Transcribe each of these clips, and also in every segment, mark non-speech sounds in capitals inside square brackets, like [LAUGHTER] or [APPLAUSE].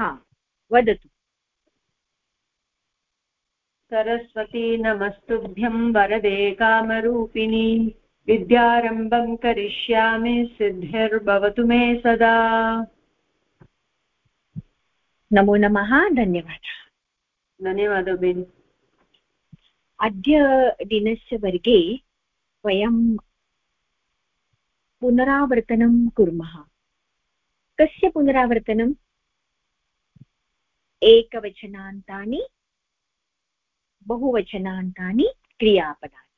हा वदतु। सरस्वती नमस्तुभ्यं वरदे कामरूपिणी विद्यारम्भं करिष्यामि सिद्धिर्भवतु मे सदा। नमो नमः धन्यवादः। धन्यवादः बेनि। अद्य दिनस्य वर्गे वयं पुनरावर्तनं कुर्मः। कस्य पुनरावर्तनम्? एकवचनान्तानि, बहुवचनान्तानि क्रियापदानि।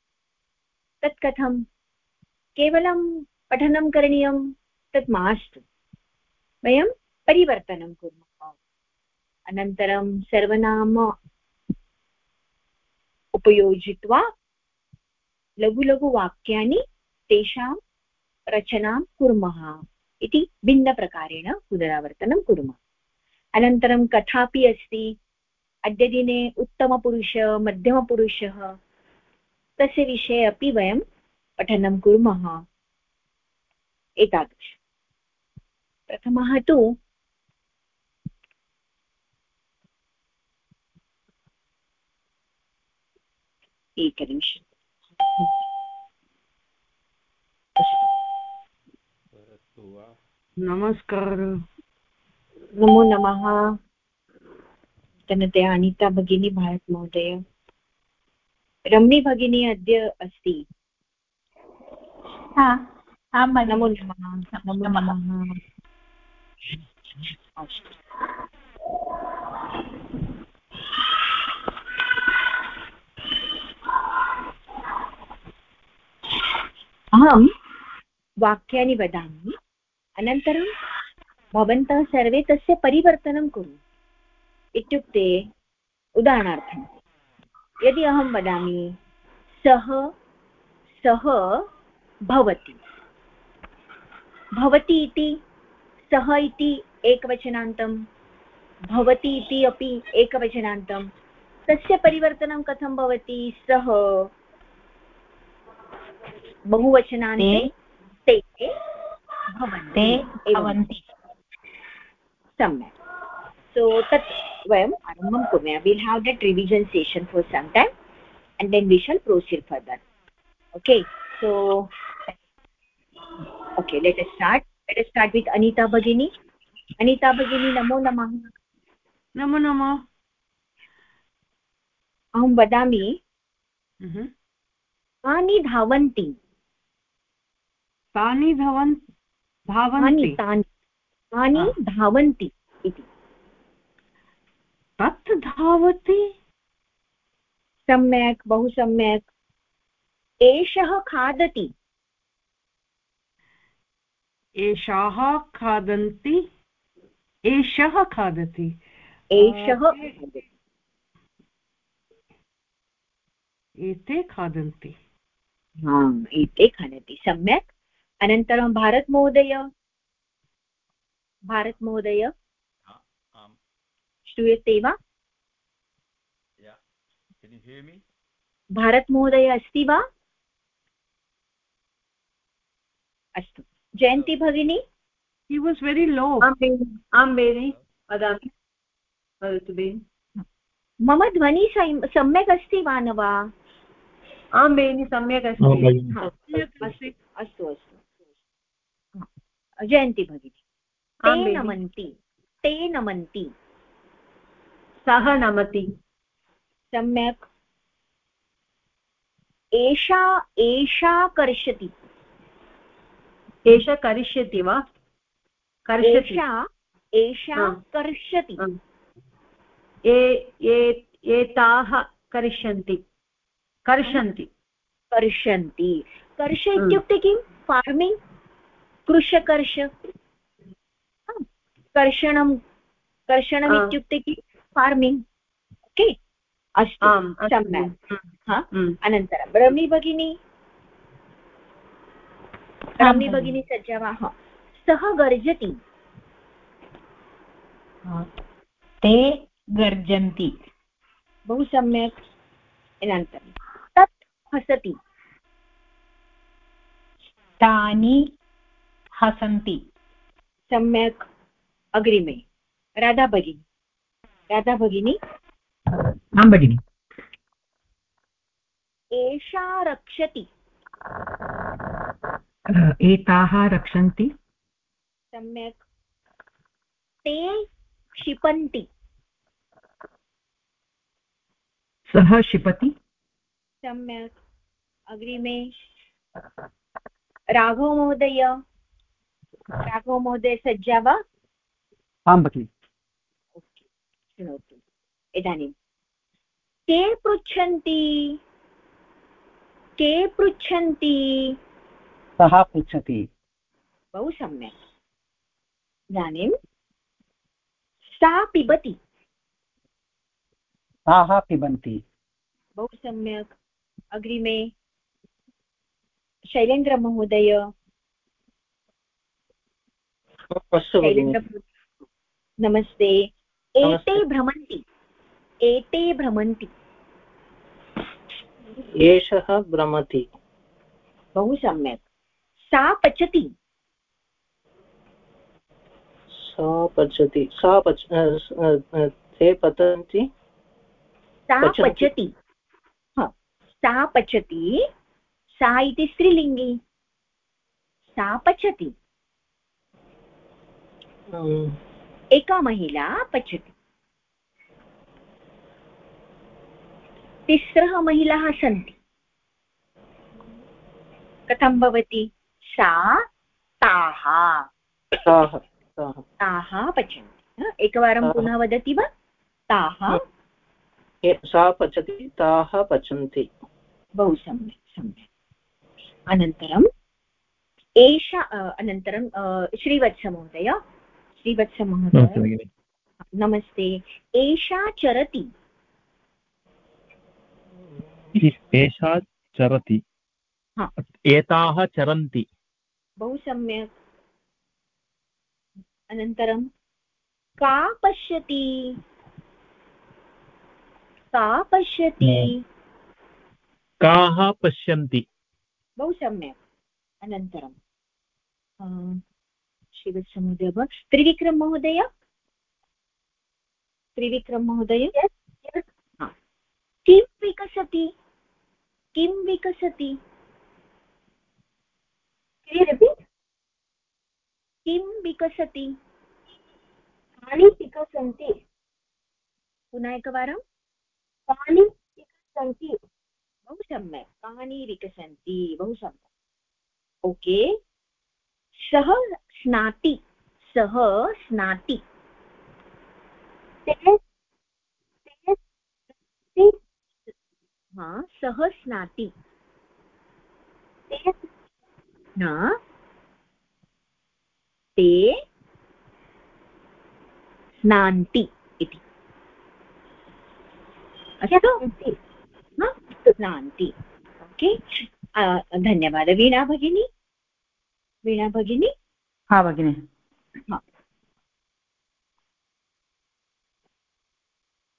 तत् कथं केवलं पठनं करणीयं तत् मास्तु। वयं परिवर्तनं कुर्मः। अनन्तरं सर्वनाम उपयोजित्वा लघु लघु वाक्यानि तेषां रचनां कुर्मः इति भिन्नप्रकारेण पुनरावर्तनं कुर्मः। अनन्तरं कथापि अस्ति, अद्यदिने उत्तमपुरुष, मध्यमपुरुषः, तस्य विषये अपि वयं पठनं कुर्मः। एतादृश। प्रथमः तु एकनिमिषम्। नमस्कारः। नमो नमः। तनते अनिता भगिनी भारत महोदय रमणी भगिनी अद्य अस्ति। नमो नमः। नमो नमः। अहं वाक्यानि वदामि। अनन्तरं भवन्तः सर्वे तस्य परिवर्तनं कुरु। इत्युक्ते उदाहरणार्थं यदि अहं वदामि सः सः भवति। भवति इति सः इति एकवचनान्तं भवति इति अपि एकवचनान्तं तस्य परिवर्तनं कथं भवति? सः बहुवचनान्ते ते भवन्ति। सम्यक् so tat vayam arambham kurme we'll have that revision session for some time and then we shall proceed further okay so okay let us start let us start with anita bagini anita bagini namo namah namo namah अहं वदामि तानि धावन्ति तानि धावन् धावन्ति तानि धावन्ति इति। तत् धावति सम्यक् बहु सम्यक्। एषः खादति। एषाः खादन्ति एषः खादति। एषः एते खादन्ति। एते खादन्ति। सम्यक्। अनन्तरं भारतमहोदय। भारतमहोदय श्रूयते वा भारतमहोदय अस्ति वा? अस्तु। जयन्ती भगिनी। हि वास् वेरि लो आं बेनि वदामि। वदतु बेनि मम ध्वनि सम्यक् अस्ति वा न वा? आं बेनि सम्यक् अस्ति। अस्तु अस्तु। जयन्ती भगिनी। ते नमन्ति ते नमन्ति। सः नमति। सम्यक्। एषा एषा कर्षति। एषा करिष्यति वा? एषा एषा कर्षति। एताः करिष्यन्ति कर्षन्ति। कर्षन्ति। कर्ष इत्युक्ते किं? फार्मिङ्ग्? कृषकर्ष। कर्षणं कर्षणम् इत्युक्ते किं फार्मिङ्ग् ओके अस्तु सम्यक्। अनन्तरं रमणी भगिनी। रमणी भगिनी सज्जा वा सः गर्जति। ते गर्जन्ति। बहु सम्यक्। अनन्तरं तत् हसति। तानि हसन्ति। सम्यक्। अग्रिमे। राधा भगिनी। राधा भगिनी। आं भगिनि। एषा रक्षति। एताः रक्षन्ति। सम्यक्। ते क्षिपन्ति। सः क्षिपति। सम्यक्। अग्रिमे। राघव महोदय राघव सज्जा वा? आं भगिनि शृणोतु इदानीं के पृच्छन्ति के पृच्छन्ति सः पृच्छति बहु सम्यक्। इदानीं सा पिबति। ताः पिबन्ति? बहु सम्यक्। अग्रिमे। शैलेन्द्रमहोदय। शैलेन्द्र नमस्ते। एते भ्रमन्ति। एते भ्रमन्ति। एषः भ्रमति। बहु सम्यक्। सा पचति। सा पचति। सा पच ते पतन्ति। सा पचति। सा पचति। सा इति स्त्रीलिङ्गी। सा पचति। एका महिला पचति। तिस्रः महिलाः सन्ति। कथं भवति? सा ताः। ताः पचन्ति। एकवारं पुनः वदति वा? ताः। सा पचति ताः पचन्ति। बहु सम्यक् सम्यक्। अनन्तरम् एषा अनन्तरं श्रीवत्समहोदय। श्रीवत्समहोदय नमस्ते एषा चरति। एषा चरति। एताः चरन्ति। बहु सम्यक्। अनन्तरं का पश्यति? का पश्यति? काः पश्यन्ति? बहु सम्यक्। अनन्तरं अ, श्रीवत्समहोदय वा त्रिविक्रम महोदय? त्रिविक्रम महोदय? किं विकसति? किं विकसति? किं विकसति? कानि विकसन्ति। पुनः एकवारं। कानि विकसन्ति। बहु सम्यक्। कानि विकसन्ति। बहु सम्यक्। ओके। सः स्नाति सः स्नाति। ते- ते- ते- हा सः स्नाति। ते स्नान्ति इति। अस्तु? स्नान्ति। ओके। धन्यवादः वीणा भगिनी। वीणा भगिनी? हा भगिनि।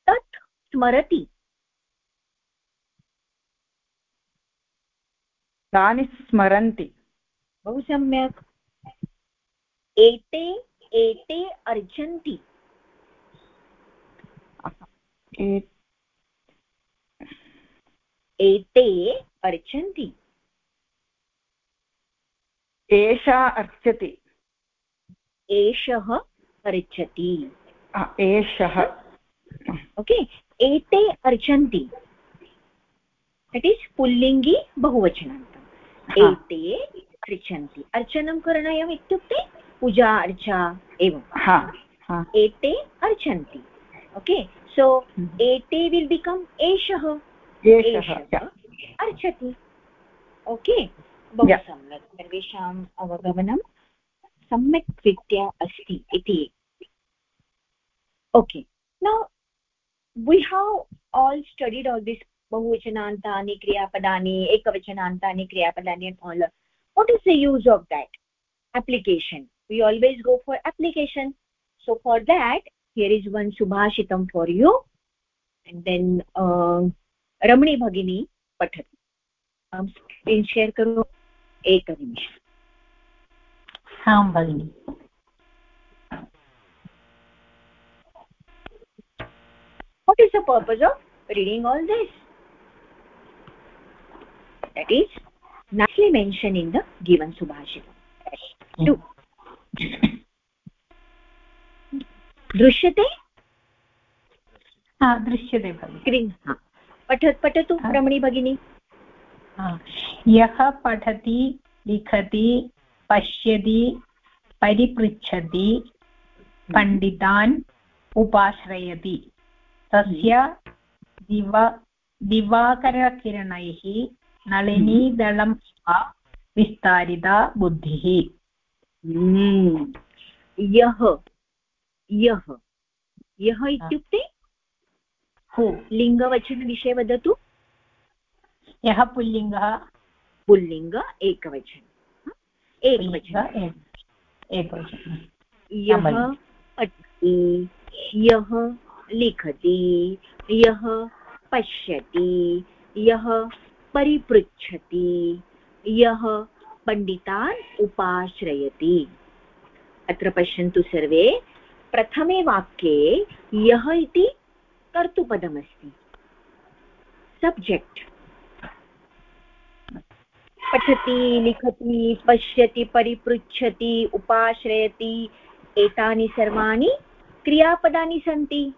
तत् स्मरति। तानि स्मरन्ति। बहु सम्यक्। एते एते अर्चन्ति ए- एते अर्चन्ति एषा अर्चति। एषः अर्चति। एषः। ओके एते अर्चन्ति। दट् इस् पुल्लिङ्गि बहुवचनान्तम् एते अर्चन्ति अर्चनं करणीयम् इत्युक्ते पूजा अर्चा एवं। एते अर्चन्ति। ओके सो हम्म। एते विल् बिकम् एषः एषः अर्चति। ओके बहु yeah. सम्यक्। सर्वेषाम् अवगमनं सम्यक् रीत्या अस्ति इति। Okay now we have all studied all this बहुवचनान्तानि क्रियापदानि एकवचनान्तानि क्रियापदानि all is the use of that application we always go for application so for that here is one सुभाषितं for you and then Ramani भगिनी पठति share करोमि एकविंश आं भगिनि what is the purpose of reading all this that is nicely mention in the given सुभाषितं to दृश्यते? हाँ, दृश्यते भगिनि। पठतु हाँ। रमणी भगिनी। यः पठति लिखति पश्यति परिपृच्छति पण्डितान् उपाश्रयति। तस्य दिवा दिवाकरकिरणैः नलिनीदलं विस्तारिता बुद्धिः। हम्म। यः यः यः इत्युक्ते? हु लिङ्गवचनविषये वदतु। यः पुल्लिङ्गः? पुल्लिङ्ग एकवचन। एकवचन। एकवचनं। यः पठति यः लिखति यः पश्यति यः परिपृच्छति यः पण्डितान् उपाश्रयति। अत्र पश्यन्तु सर्वे। प्रथमे वाक्ये यः इति कर्तुपदमस्ति। सब्जेक्ट् पठति लिखति पश्यति परिपृच्छति उपाश्रयति एतानि सर्वाणि क्रियापदानि सन्ति।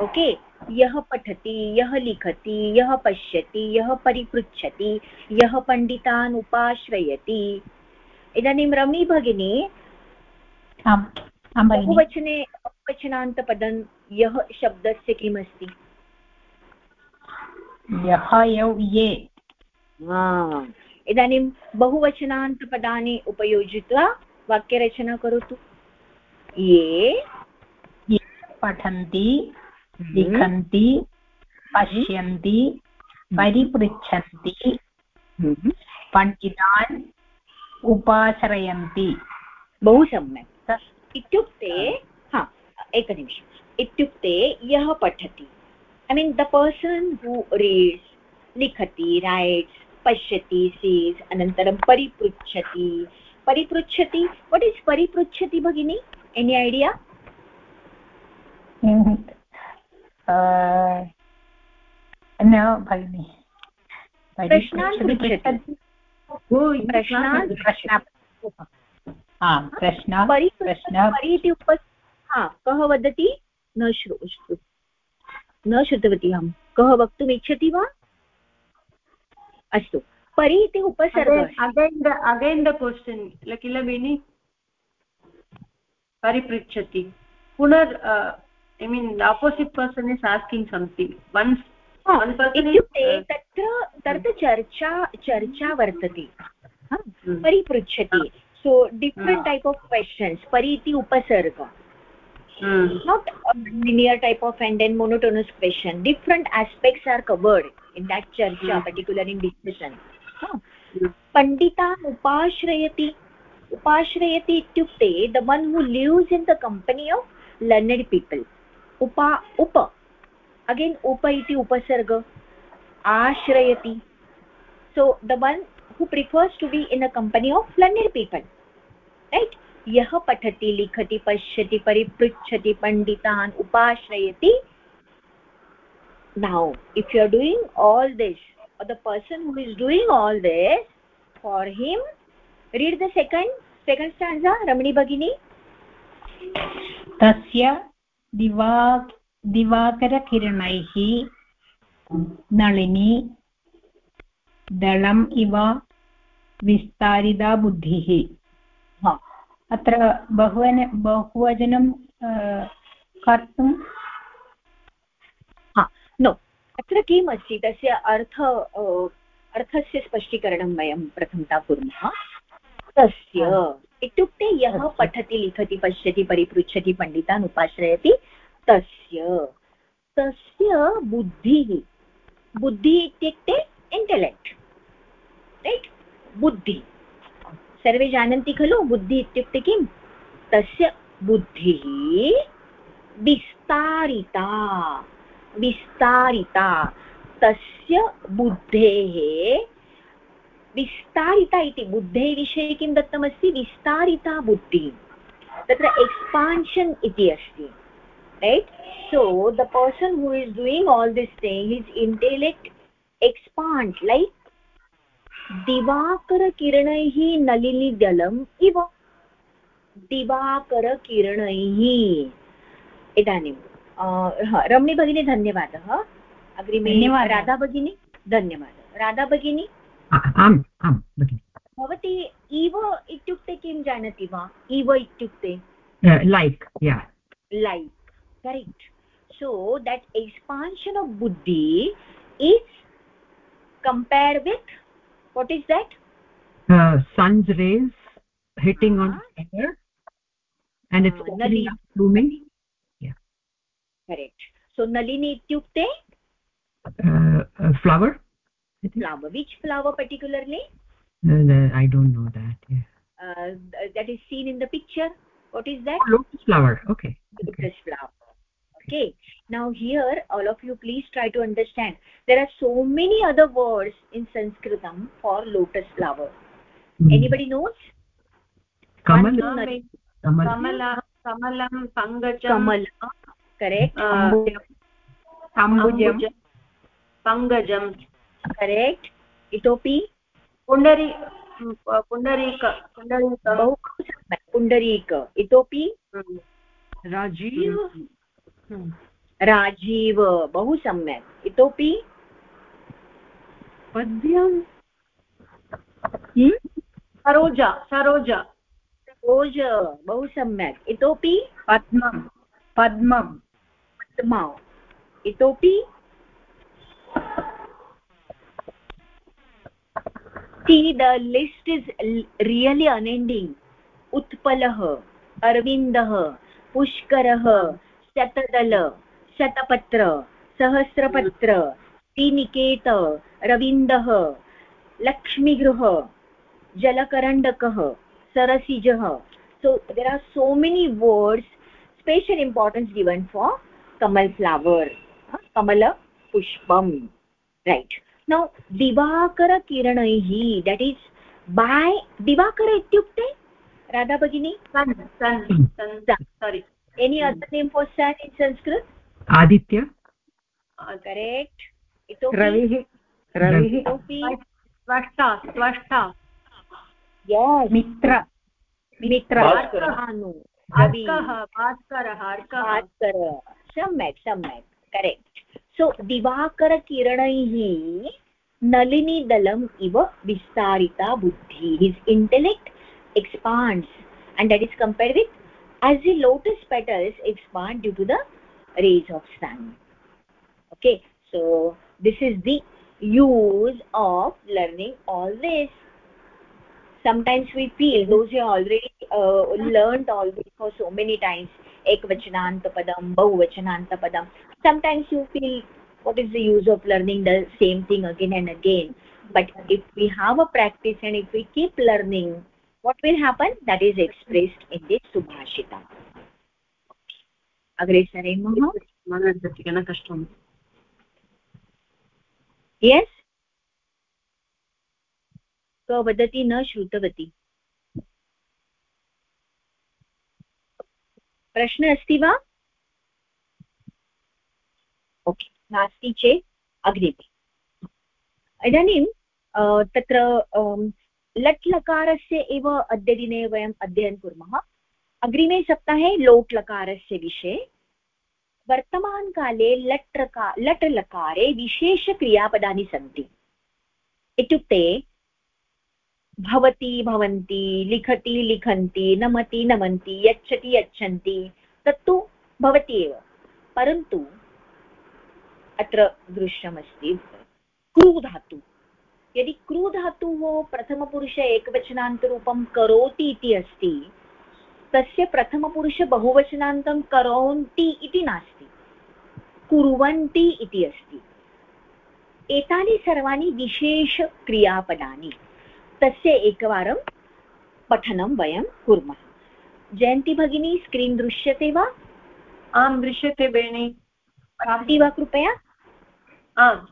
ओके? यः पठति यः लिखति यः पश्यति यः परिपृच्छति यः पण्डितान् उपाश्रयति। इदानीं रमी भगिनी बहुवचने बहुवचनान्तपदं यः शब्दस्य किमस्ति? यः यौ ये हा। इदानीं बहुवचनान्तपदानि उपयोजित्वा वाक्यरचना करोतु। ये पठन्ति लिखन्ति पश्यन्ति परिपृच्छन्ति हम्म। पण्डितान् उपाश्रयन्ति बहु सम्यक्। इत्युक्ते हा। एकनिमिषम्। इत्युक्ते यः पठति I mean the person who reads लिखति रैट्स् पश्यति सीस् अनन्तरं परिपृच्छति। परिपृच्छति? वट् इस् परिपृच्छति भगिनि? एनि ऐडिया न भगिनि. इति उप कः वदति? न श्रु न श्रुतवती अहं। कः वक्तुम् इच्छति वा? अस्तु। परि इति उपसर्गः। Again the again the question किल बेनि परिपृच्छति। पुनर् I mean opposite person is asking something once इत्युक्ते तत्र तत्र चर्चा चर्चा वर्तते। हा, परिपृच्छति। So different type of questions परि इति उपसर्ग। not a linear type of and then monotonous question different aspects are covered in that charcha Hmm. particularly in discussion huh? panditan upashrayati upashrayati ityukte the one who lives in the company of learned people upa upa again upa iti upasarga ashrayati so the one who prefers to be in a company of learned people right यः पठति लिखति पश्यति परिपृच्छति पण्डितान् उपाश्रयति now if you are doing all this or the person who is doing all this for him read the second second stanza ramani bagini तस्य दिवा दिवाकरकिरणैः नളിनी दलम् इव विस्तारिता बुद्धिः हा अत्र बहुवन बहुवचनं अ, कर्तुं हा नो अत्र किम् अस्ति? तस्य अर्थ अर्थस्य स्पष्टीकरणं वयं प्रथमतः कुर्मः। तस्य इत्युक्ते यः पठति लिखति पश्यति परिपृच्छति पण्डितान् उपाश्रयति तस्य तस्य बुद्धिः बुद्धिः इत्युक्ते इण्टेलेक्ट् रैट् बुद्धिः। सर्वे जानन्ति खलु बुद्धिः इत्युक्ते किं तस्य बुद्धिः विस्तारिता। विस्तारिता। तस्य बुद्धेः विस्तारिता इति। बुद्धेः विषये किं दत्तमस्ति? विस्तारिता बुद्धिः। तत्र एक्स्पान्शन् इति अस्ति। Right? So, the person who is doing all this thing his intellect expands like दिवाकरकिरणैः नलिनीदलम् इव। दिवाकरकिरणैः इदानीं रमणी भगिनी धन्यवाद. अग्रिमे राधा भगिनी धन्यवाद. राधा भगिनी? भवती इव इत्युक्ते किं जानति वा? इव इत्युक्ते? Like like correct so that expansion of बुद्धि is compare with what is that sun's rays hitting on correct. So nalini ityukte uh, uh, flower? Flower. Which flower particularly? Uh, i don't know that yeah. Uh, that is seen in the picture. What is that? Oh, lotus flower. Okay. Lotus okay. flower. Okay. Now here all of you please try to understand. There are so many other words in sanskritam for lotus flower. Mm. anybody knows? Kamala kamala kamalam pangajam kamala correct. Ambujam pangajam. Correct. Itopi. पुण्डरी पुण्डरीक पुण्डरीक बहु पुण्डरीक इतोपि राजीव राजीव बहु सम्यक् इतोपि पद्यं सरोजा सरोजा सरोज बहु सम्यक् इतोपि पद्मं पद्मं पद्मा इतोपि see the list is really unending utpalah arvindah pushkarah Shatdal Shatapatra सहस्रपत्र श्रीनिकेत रविन्दः लक्ष्मीगृह जलकरण्डकः सरसिजः so there are so many words special importance given for kamal flower kamala pushpam right now divakara kiranaihi that is by divakara ityukte radha bagini sun sun sun sorry any other name for sun in sanskrit aditya uh, correct itopi ravih ravih itopi swashta swashta yes mitra mitra भास्करः भास्करः अर्कः सम्यक् सम्यक् correct so दिवाकरकिरणैः नलिनीदलम् इव विस्तारिता बुद्धिः. His intellect expands and that is compared with as a lotus petals expand due to the rays of sun okay so this is the use of learning all sometimes we feel those you already uh, learned all this for so many times ekvachanantapadam bahuvachanantapadam sometimes you feel what is the use of learning the same thing again and again but if we have a practice and if we keep learning what will happen that is expressed in this subhashita अग्रे सरेमः मनोदतिकन कष्टम् yes क वदति न श्रुतवती प्रश्नः अस्ति वा? Okay नास्ति चेत् अग्रिमे। इदानीं तत्र लट् लकारस्य एव अद्यदिने वयम् अध्ययनं कुर्मः। अग्रिमे सप्ताहे लोट् लकारस्य विषये। वर्तमानकाले लट् लट् लकारे विशेषक्रियापदानि सन्ति। इत्युक्ते भवति भवन्ति, लिखति लिखन्ति, नमति नमन्ति, यच्छति यच्छन्ति, तत्तु भवति एव। परन्तु अत्र दृश्यमस्ति। क्रूधातु। यदि क्रूधातुः प्रथमपुरुष एकवचनान्तरूपं करोति इति अस्ति, तस्य प्रथमपुरुष बहुवचनान्तं करोन्ति इति नास्ति। कुर्वन्ति इति अस्ति। एतानि सर्वाणि विशेषक्रियापदानि। तस्य एकवारं पठनं वयं कुर्मः। जयन्ती भगिनी स्क्रीन् दृश्यते वा? आं दृश्यते बेणी। प्राप्ति वा कृपया? आम्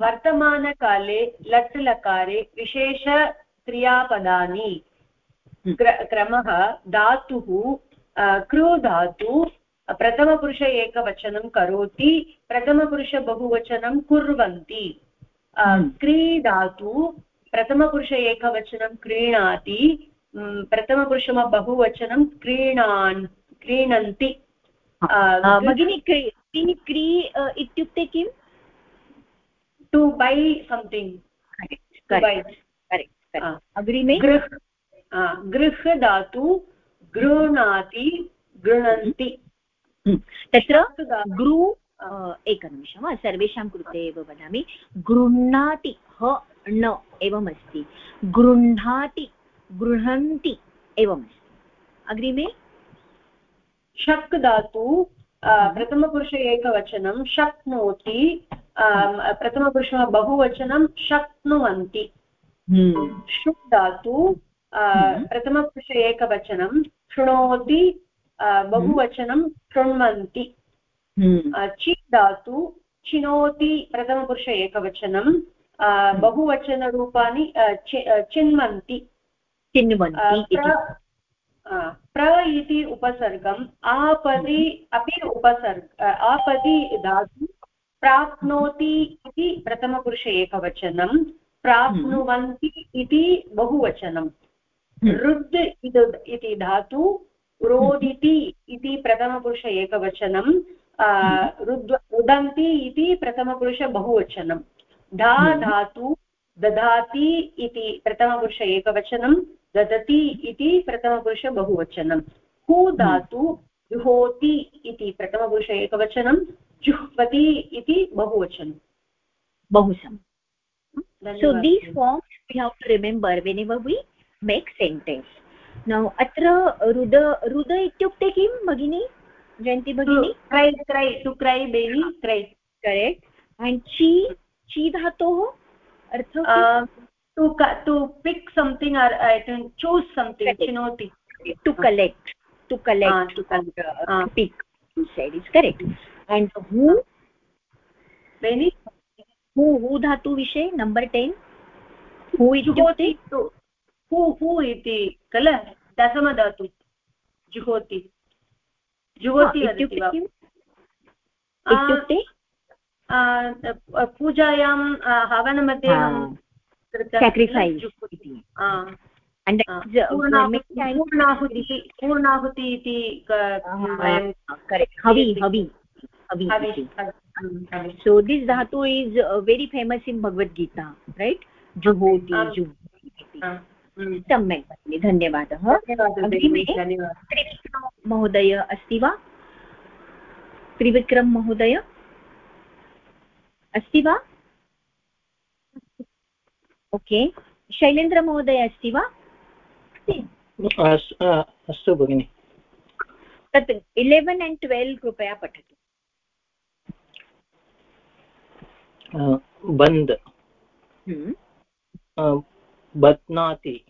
वर्तमानकाले लट् लकारे विशेषक्रियापदानि क्रमः धातुः कृ धातु प्रथमपुरुष एकवचनं करोति प्रथमपुरुष बहुवचनं कुर्वन्ति। हम्म। क्रीडातु प्रथमपुरुष एकवचनं क्रीणाति म्, प्रथमपुरुष बहुवचनं क्रीणान् क्रीणन्ति। भगिनी क्री क्री क्री इत्युक्ते किम् टु बै हा। अग्रिमे? गृह धातु गृह्णाति गृह्णन्ति। हम्म। तत्र गृ एकनिमिषं सर्वेषां कृते एव वदामि। गृह्णाति। ह ण एवमस्ति। गृह्णाति गृह्णन्ति एवमस्ति। अग्रिमे। शक् धातु प्रथमपुरुष एकवचनं शक्नोति प्रथमपुरुष बहुवचनं शक्नुवन्ति। शुक् धातु हम्म। प्रथमपुरुष एकवचनं शृणोति आ, बहुवचनं शृण्वन्ति। चित् धातु चिनोति प्रथमपुरुष एकवचनं बहुवचनरूपाणि चिन्वन्ति चिन्वन्ति प्र इति उपसर्गम् आपदि अपि उपसर्ग आपदि धातु प्राप्नोति इति प्रथमपुरुष एकवचनं प्राप्नुवन्ति इति बहुवचनं। रुद् इति धातु रोदिति इति प्रथमपुरुष एकवचनं रुद् रुदन्ति इति प्रथमपुरुष बहुवचनं धा हम्म। धातु ददाति इति प्रथमपुरुष एकवचनं ददति इति प्रथमपुरुष बहुवचनं। हु धातु जुहोति इति प्रथमपुरुष एकवचनं जुह्वति इति बहुवचनं। बहु सम्यक् so धन्यवादः। these forms we have to remember whenever we make sentence. Now अत्र रुद रुद इत्युक्ते किं भगिनी? जयन्ती भगिनी? Cry cry to cry baby cry correct and ची चीधातोः अर्थ to pick something or obtain choose something चिनोति to collect to collect pick said is correct and who Beni who who धातु विषय number ten हू इति हू हू इति खल दशमधातु जुहोति जुहोति इत्युक्ते पूजायां हवनमध्ये पूर्णाहुति पूर्णाहुतिः इति वयं हवि-. हवि- हवि। so this dhatu is uh, very famous in bhagavad gita right? Juhoti आम्. juhoti इति. आ। सम्यक् भगिनि धन्यवादः। त्रिविक्रम महोदय अस्ति वा? त्रिविक्रम महोदय अस्ति वा? ओके। शैलेन्द्रमहोदय अस्ति वा? अस्- अस्तु भगिनि। तत् इलेवेन् अण्ड् ट्वेल्व् कृपया पठतु। बन्द्। हम्म, बध्नाति।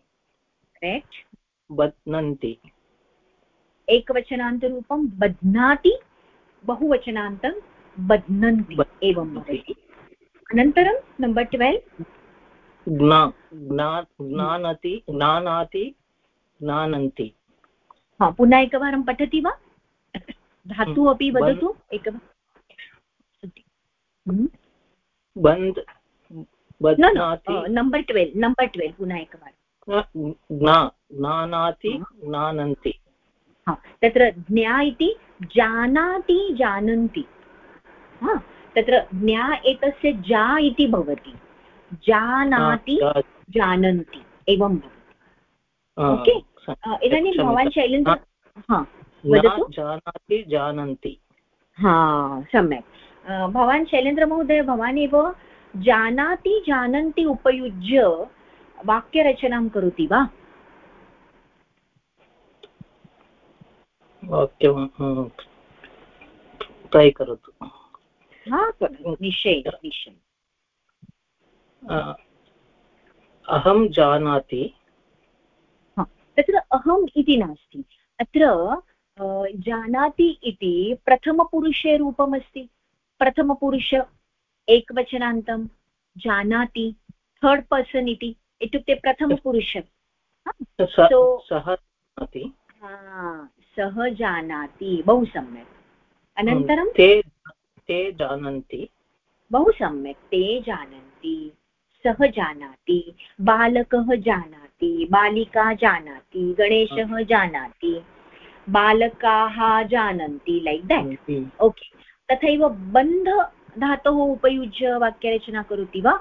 बध्नन्ति। एकवचनान्तरूपं बध्नाति बहुवचनान्तं बध्नन्ति। एवं भवति अनन्तरं नम्बर् ट्वेल्व् ज्ञा ज्ञा ज्ञानाति ज्ञानन्ति हा पुनः एकवारं पठति वा? धातु अपि वदतु एकवारं बन्द् नम्बर् ट्वेल्व् नम्बर् ट्वेल्व् पुनः एकवारं। ज्ञानाति ज्ञानन्ति हा तत्र ज्ञा इति जानाति जानन्ति। हा तत्र ज्ञा एतस्य जा इति भवति। जानाति जानन्ति एवं भवति। ओके? इदानीं भवान् शैलेन्द्र हा। वदतु। जानाति जानन्ति। हा सम्यक्। भवान् शैलेन्द्रमहोदय भवान् एव जानाति जानन्ति उपयुज्य वाक्यरचनां करोति वा? वाक्यं ट्रै करोतु अहं जानाति। तत्र अहम् इति नास्ति। अत्र जानाति इति प्रथमपुरुषे रूपमस्ति। प्रथमपुरुष एकवचनान्तं जानाति थर्ड् पर्सन् इति इत्युक्ते प्रथमपुरुष। हा, सः जानाति। बहु सम्यक्। अनन्तरं ते जानन्ति। बहु सम्यक्। ते जानन्ति सः जानाति बालकः जानाति बालिका जानाति गणेशः जानाति बालकाः जानन्ति लैक् देट् ओके। तथैव बन्ध धातोः उपयुज्य वाक्यरचना करोति वा?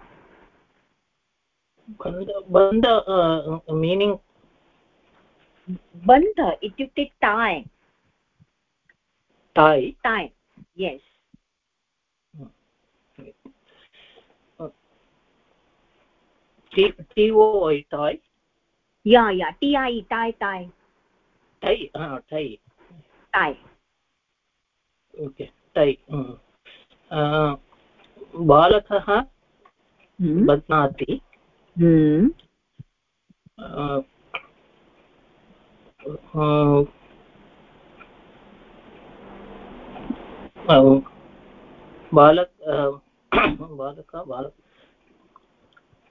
बन्ध मीनिङ्ग् बन्ध इत्युक्ते tie tie tie yes T O I tie yeah yeah T I toy toy टै टै टाय् ओके टै बालकः हम्म, बध्नाति। हम्म, अ, अ, अ, बालक अ, [COUGHS] बालक बालक बालक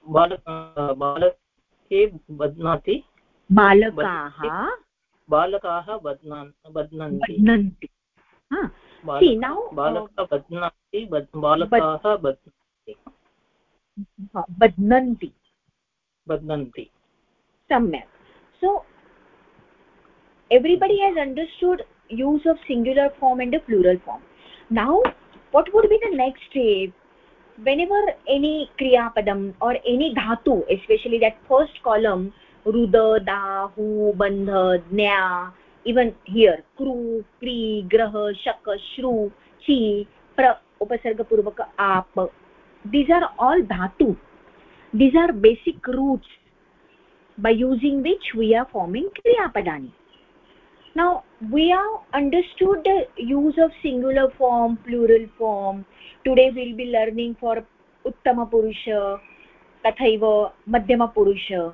अ, बालके बध्नाति बालकाः बालकाः बध्नन्ति हा बालकः बध्नाति बालकाः बध्नन्ति बध्नन्ति बध्नन्ति सम्यक् so everybody has understood use of singular form and the plural form now what would be the next step whenever any kriya padam or any dhatu especially that first column ruda da hu bandha nya even here kru kri grah shak shru chi pra upasarga purvaka ap these are all dhatu these are basic roots by using which we are forming kriya padani now we have understood the use of singular form plural form today we'll be learning for uttama purusha tathaiva madhyama purusha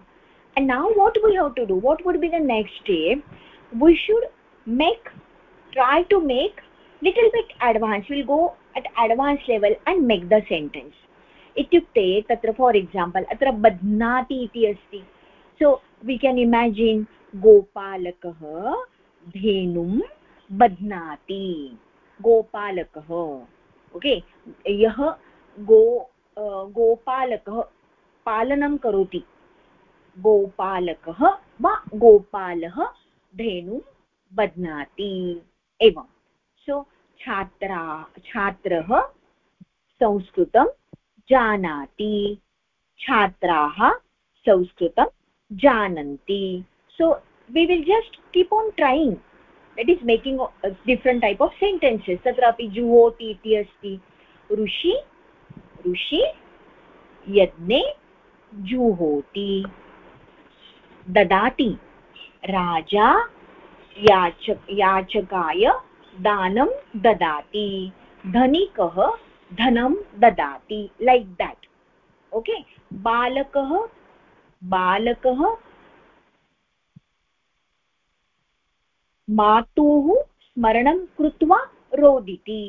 and now what we have to do what would be the next step we should make try to make little bit advanced we'll go at advanced level and make the sentence इत्युक्ते तत्र for example अत्र बध्नाति इति अस्ति so we can imagine गोपालकः धेनुं बध्नाति। गोपालकः। ओके? यः गो गोपालकः पालनं करोति। गोपालकः वा गोपालः धेनुं बध्नाति। एवं। सो, छात्रा, छात्रः संस्कृतं जानाति। छात्राः संस्कृतं जानन्ति। so we will just keep on trying. That is making a different type of sentences. तत्रापि जुहोति इति अस्ति ऋषि ऋषि यज्ञे जुहोति ददाति राजा याचक याचकाय दानं ददाति धनिकः धनं ददाति लैक् देट् ओके बालकः बालकः मातुः स्मरणं कृत्वा रोदिति।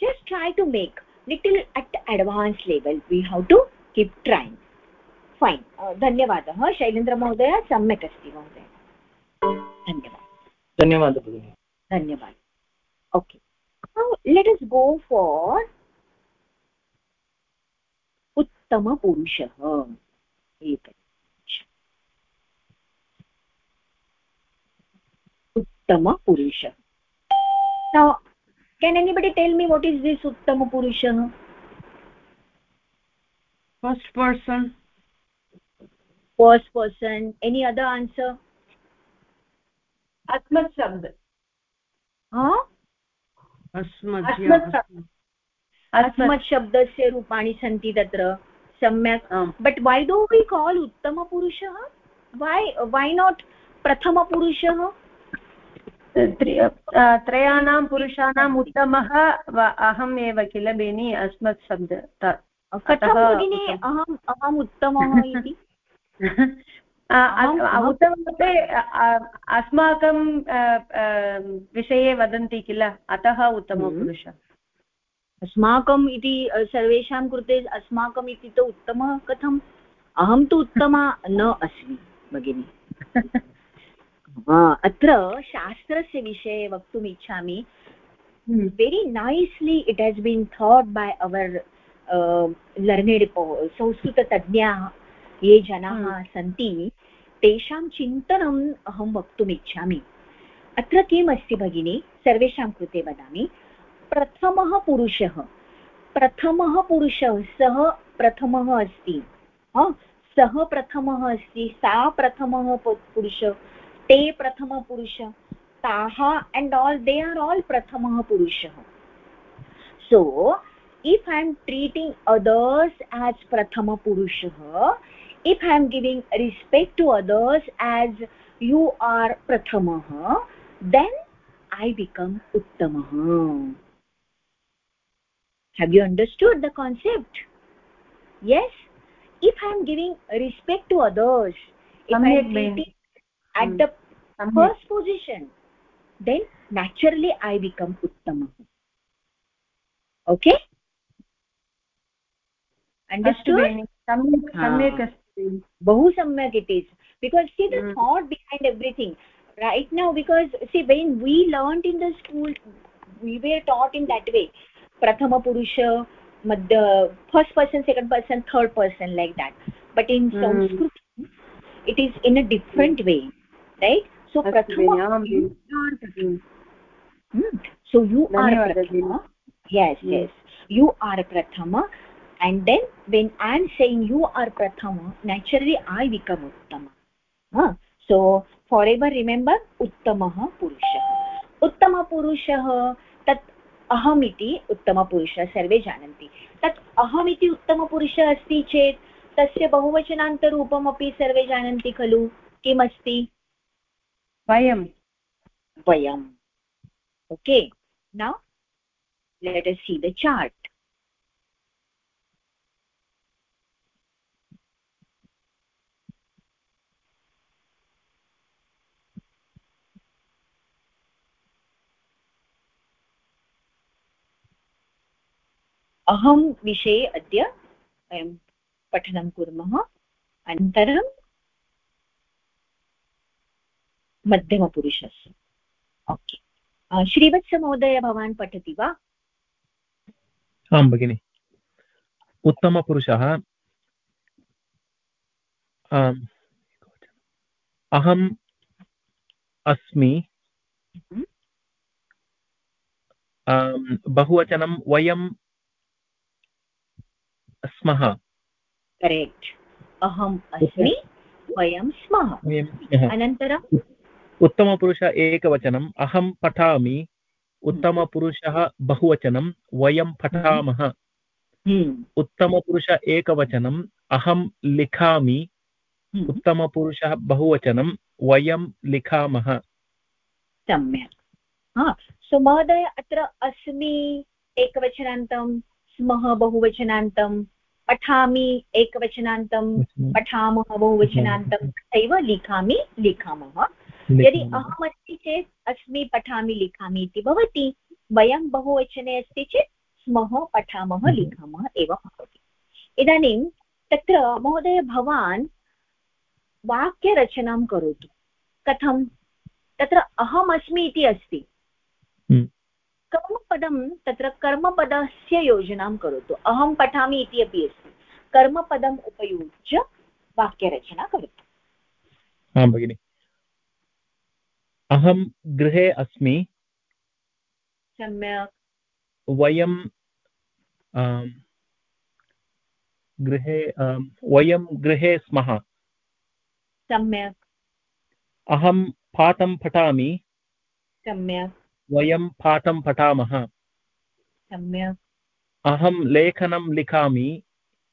Just try to make little at advance level we how to keep trying fine धन्यवादः शैलेन्द्रमहोदय सम्यक् अस्ति महोदय। धन्यवादः। धन्यवादः धन्यवादः। Okay let us go for उत्तमपुरुषः। एतत् एक उत्तमपुरुषः now can anybody tell me what is this उत्तमपुरुषः first person. First person. Any other answer? अस्मत् शब्द huh अस्मत् शब्दस्य रूपाणि सन्ति तत्र सम्यक् but why do we call उत्तमपुरुषः why why not प्रथमपुरुषः त्रयाणां पुरुषाणाम् उत्तमः व- अहम् एव किल बेनि अस्मत् शब्द अहम् अहम् उत्तमः इति? अहम्- अहम्- उत्तममध्ये अ, अस्माकं विषये वदन्ति किल? अतः उत्तमपुरुषः अस्माकम् इति सर्वेषां कृते अस्माकम् इति तु उत्तमः कथम्? अहं तु उत्तमा न अस्मि भगिनि। [LAUGHS] अत्र शास्त्रस्य विषये वक्तुम् इच्छामि. Hmm. very nicely it has been thought by our uh, learned संस्कृततज्ञाः ये जनाः सन्ति तेषां चिन्तनम् अहं वक्तुम् इच्छामि. अत्र किम् अस्ति भगिनि? सर्वेषां कृते वदामि. प्रथमः पुरुषः. प्रथमः पुरुषः सः प्रथमः अस्ति. सः प्रथमः अस्ति सा प्रथमः पुरुष ते प्रथमः पुरुषः। ताः and all they are all प्रथमः पुरुषः। So if I am treating others as प्रथमपुरुषः if I am giving respect to others as you are प्रथमः देन् ऐ बिकम् उत्तमः। Have you understood the concept? Yes? If i am giving respect to others if i am treating at the first position then naturally i become uttama okay understood सम्यक् अस्ति बहु सम्यक् it is because see the thought behind everything right now because see when we learned in the school we were taught in that way prathama purusha madhya first person second person third person like that but in mm. sanskrit it is in a different way right so prathama you are hmm. so you are prathama yes hmm. yes you are prathama and then when i am saying you are prathama naturally i become uttama huh? so forever remember uttamah purushah उत्तमपुरुषः तत् अहमिति उत्तमपुरुषः सर्वे जानन्ति तत् अहमिति उत्तमपुरुषः अस्ति चेत् तस्य बहुवचनान्तरूपमपि सर्वे जानन्ति खलु किमस्ति vayam vayam okay now let us see the chart अहं विषये अद्य वयं पठनं कुर्मः अनन्तरं मध्यमपुरुषस्य। ओके श्रीवत्समहोदय भवान् पठति वा? आं भगिनि। उत्तमपुरुषः। अहम् अस्मि। बहुवचनं वयं स्मः। करेक्ट्। अहम् अस्मि वयं स्मः। अनन्तरं उत्तमपुरुष एकवचनम् अहं पठामि। उत्तमपुरुषः बहुवचनं वयं पठामः। हम्म। उत्तमपुरुष एकवचनम् अहं लिखामि। हम्म। उत्तमपुरुषः बहुवचनं वयं लिखामः। सम्यक्। हा सो महोदय अत्र अस्मि एकवचनान्तं स्मः बहुवचनान्तं पठामि एकवचनान्तं पठामः बहुवचनान्तं तथैव लिखामि लिखामः। यदि अहम् अस्ति चेत् अस्मि पठामि लिखामि इति भवति वयं बहुवचने अस्ति चेत् स्मः पठामः हम्म। लिखामः एवं भवति। इदानीं तत्र महोदय भवान् वाक्यरचनां करोतु। कथं? तत्र अहम् अस्मि इति अस्ति। हम्म। कर्मपदं तत्र कर्मपदस्य योजनां करोतु। अहं पठामि इति अपि अस्ति। कर्मपदम् उपयुज्य वाक्यरचना करोतु। आं भगिनि। अहं गृहे अस्मि। सम्यक्। वयं गृहे वयं गृहे स्मः। सम्यक्। अहं पाठं पठामि। सम्यक्। वयं पाठं पठामः। सम्यक्। अहं लेखनं लिखामि।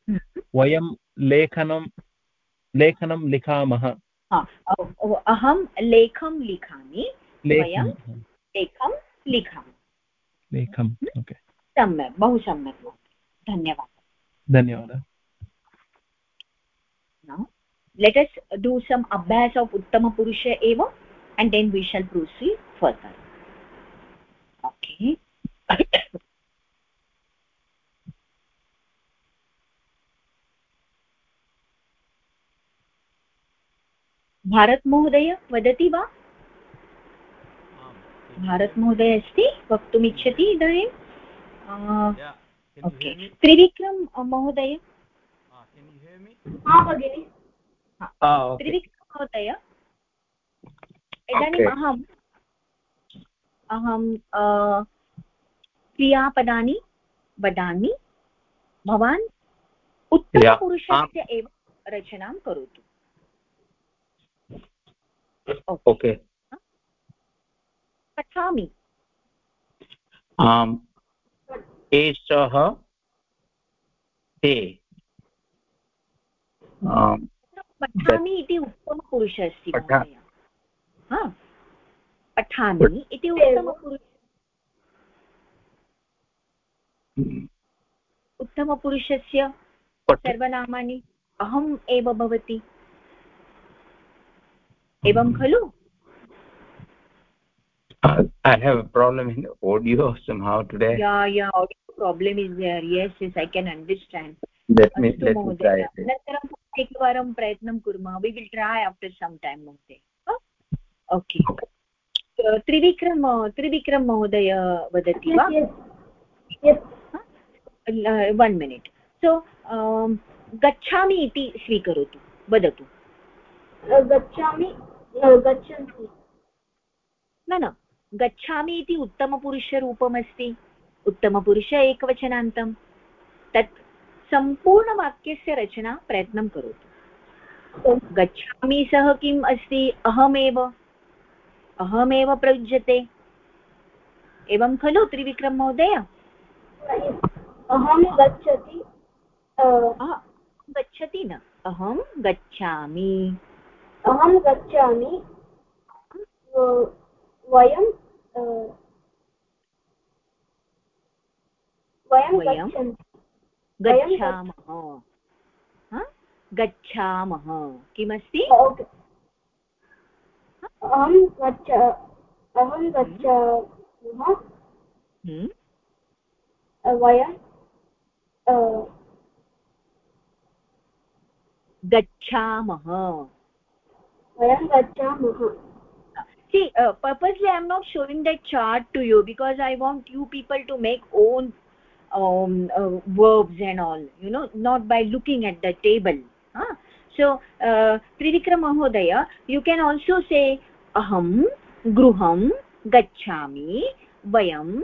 हम्म। वयं लेखनं लेखनं लिखामः। हाँ, अहं लेखं लिखामि वयं लेखं हाँ। लिखामि लेखम्। हम्म। सम्यक् बहु सम्यक् धन्यवादः। धन्यवादः। लेट् अस् डू सम् अभ्यास आफ् उत्तमपुरुष एव and then we shall proceed further okay Bharat महोदय वदति वा? भारतमहोदय अस्ति वक्तुमिच्छति इदानीं? ओके। त्रिविक्रम महोदय। त्रिविक्रम महोदय। इदानीम् अहम् अहं क्रियापदानि वदामि। भवान् उत्तमपुरुषस्य एव रचनां करोतु। ओके पठामि। आम् एषः ते। पठामि इति उत्तमपुरुष अस्ति पठामि इति उत्तमपुरुष उत्तमपुरुषस्य सर्वनामानि अहम् एव भवति। एवं खलु Uh, I have a problem in audio somehow today. Yeah, yeah, audio problem is there. Yes, yes, I can understand. Let me, let me try it. अनन्तरं एकवारं प्रयत्नं कुर्मः we will try after some time महोदय okay Trivikram Trivikram महोदय वदति वा one minute सो गच्छामि इति स्वीकरोतु वदतु गच्छामि गच्छन्ति। न न गच्छामि इति उत्तमपुरुषरूपमस्ति। उत्तमपुरुष एकवचनान्तं। तत् सम्पूर्णवाक्यस्य रचना प्रयत्नं करोतु। गच्छामि सः किम् अस्ति? अहमेव। अहमेव प्रयुज्यते। एवं खलु त्रिविक्रम महोदय? अहं गच्छति। गच्छति न। अहं गच्छामि। अहं गच्छामि वयं वयं गच्छामः। गच्छामः। किमस्ति? अहं गच्छ अहं गच्छामः। हम्म। वयं गच्छामः। वयं गच्छामः see uh, purposely i am not showing that chart to you because i want you people to make own um, uh, verbs and all you know not by looking at the table huh? so uh, trivikram mahodaya you can also say aham gruham gachhami vayam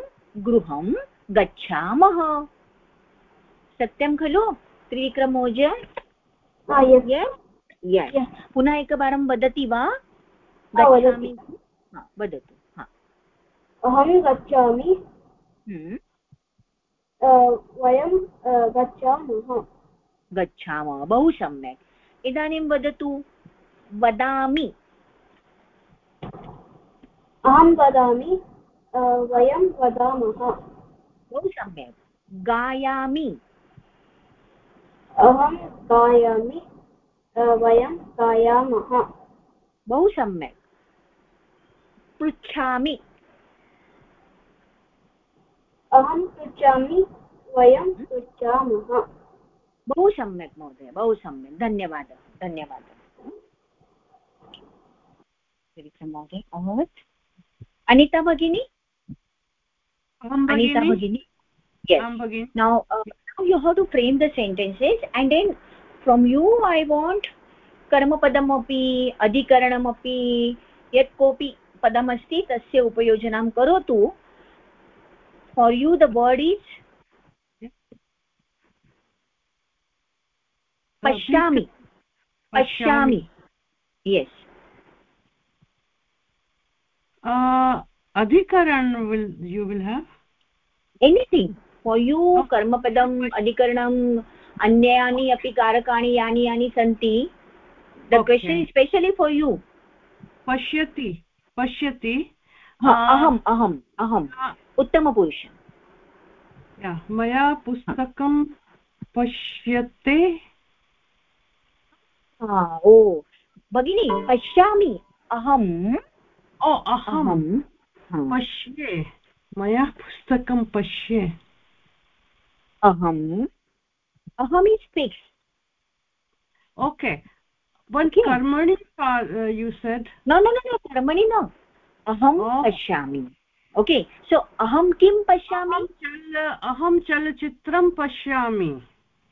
gruham गच्छामः सत्यं खलु त्रिविक्रम पुनः एकवारं वदति वा? गच्छामि. वदतु. अहं गच्छामि। हम्म। वयं गच्छामः। गच्छामः. बहु सम्यक्. इदानीं वदतु वदामि? अहं वदामि वयं वदामः। बहु सम्यक्. गायामि? अहं गायामि। वयं गायामः। बहु सम्यक्। पृच्छामि। अहं पृच्छामि वयं पृच्छामः। बहु सम्यक् महोदय बहु सम्यक्। धन्यवादः धन्यवादः। महोदय अभवत्। अनिता भगिनी? अनिता भगिनी? Yes. now uh, now you have to frame the sentences and then from you i want कर्मपदमपि अधिकरणमपि यत् कोऽपि पदमस्ति तस्य उपयोजनं करोतु for you the word is पश्यामि पश्यामि यस् अधिकरण you will have anything for you कर्मपदम् अधिकरणम् अन्यानि अपि कारकाणि यानि यानि सन्ति। The question specially for you पश्यति पश्यति। अहम् अहम् अहम्। उत्तमपुरुष मया पुस्तकं पश्यते। ओ भगिनि पश्यामि। अहम् ओ अहं पश्ये मया पुस्तकं पश्ये। अहम्। अहम् is fix okay one okay. karmani uh, you said? No no no no karmani no. Aham oh. pashyami okay okay so अहं किं पश्यामि चल अहं चलचित्रं पश्यामि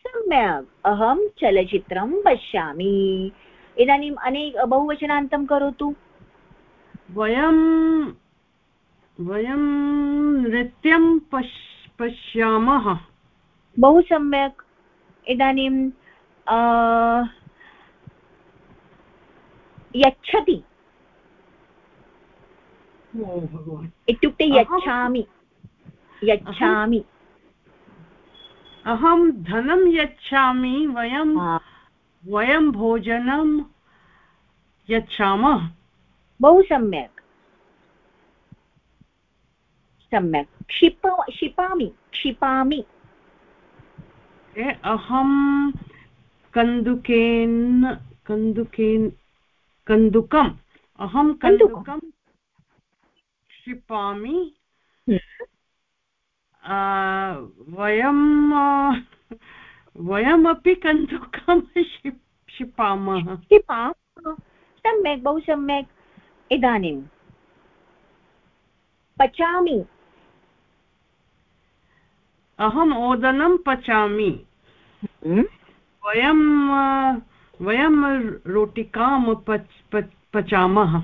सम्यक् अहं चलचित्रं पश्यामि इदानीम् अनेक बहुवचनान्तं करोतु वयं वयं नृत्यं पश् पश्यामः बहु सम्यक् इदानीं यच्छति। इत्युक्ते यच्छामि। यच्छामि। अहं धनं यच्छामि वयं वयं भोजनं यच्छामः। बहु सम्यक्। सम्यक्। क्षिप क्षिपामि क्षिपामि। अहं कन्दुकेन कन्दुकेन कन्दुकम् अहं कन्दुकं क्षिपामि। हम्म। वयं वयमपि कन्दुकं क्षिपामः। सम्यक् बहु सम्यक्। इदानीं। पचामि। अहम् ओदनं पचामि। Hmm? वयं वयं रोटिकां पचामः।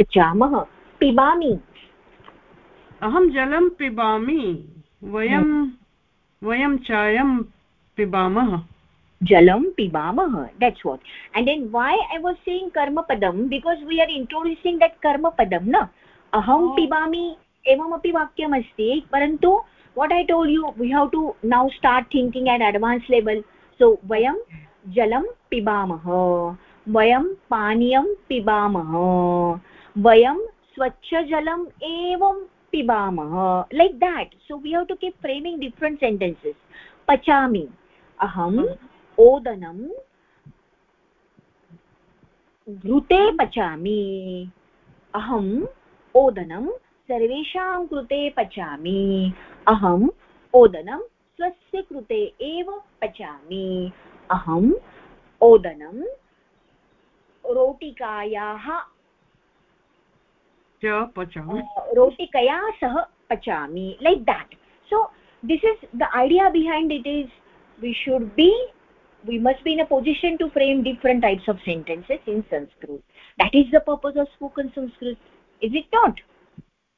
पचामः? पिबामि। अहं जलं पिबामि वयं वयं चायं पिबामः। जलं पिबामः that's what and then why I was saying कर्मपदं? Because we are introducing that कर्मपदं न? अहं oh. पिबामि एवमपि वाक्यमस्ति परन्तु what i told you we have to now start thinking at advanced level so vayam jalam pibamah vayam paniyam pibamah vayam swachhajalam evam pibamah like that so we have to keep framing different sentences pachami aham ओदनं घृते पचामि अहम् ओदनं सर्वेषां कृते पचामि अहम् ओदनं स्वस्य कृते एव पचामि अहम् ओदनं रोटिकायाः रोटिकया सह पचामि like that so this is the idea behind it is we should be we must be in a position to frame different types of sentences in sanskrit that is the purpose of spoken sanskrit is it not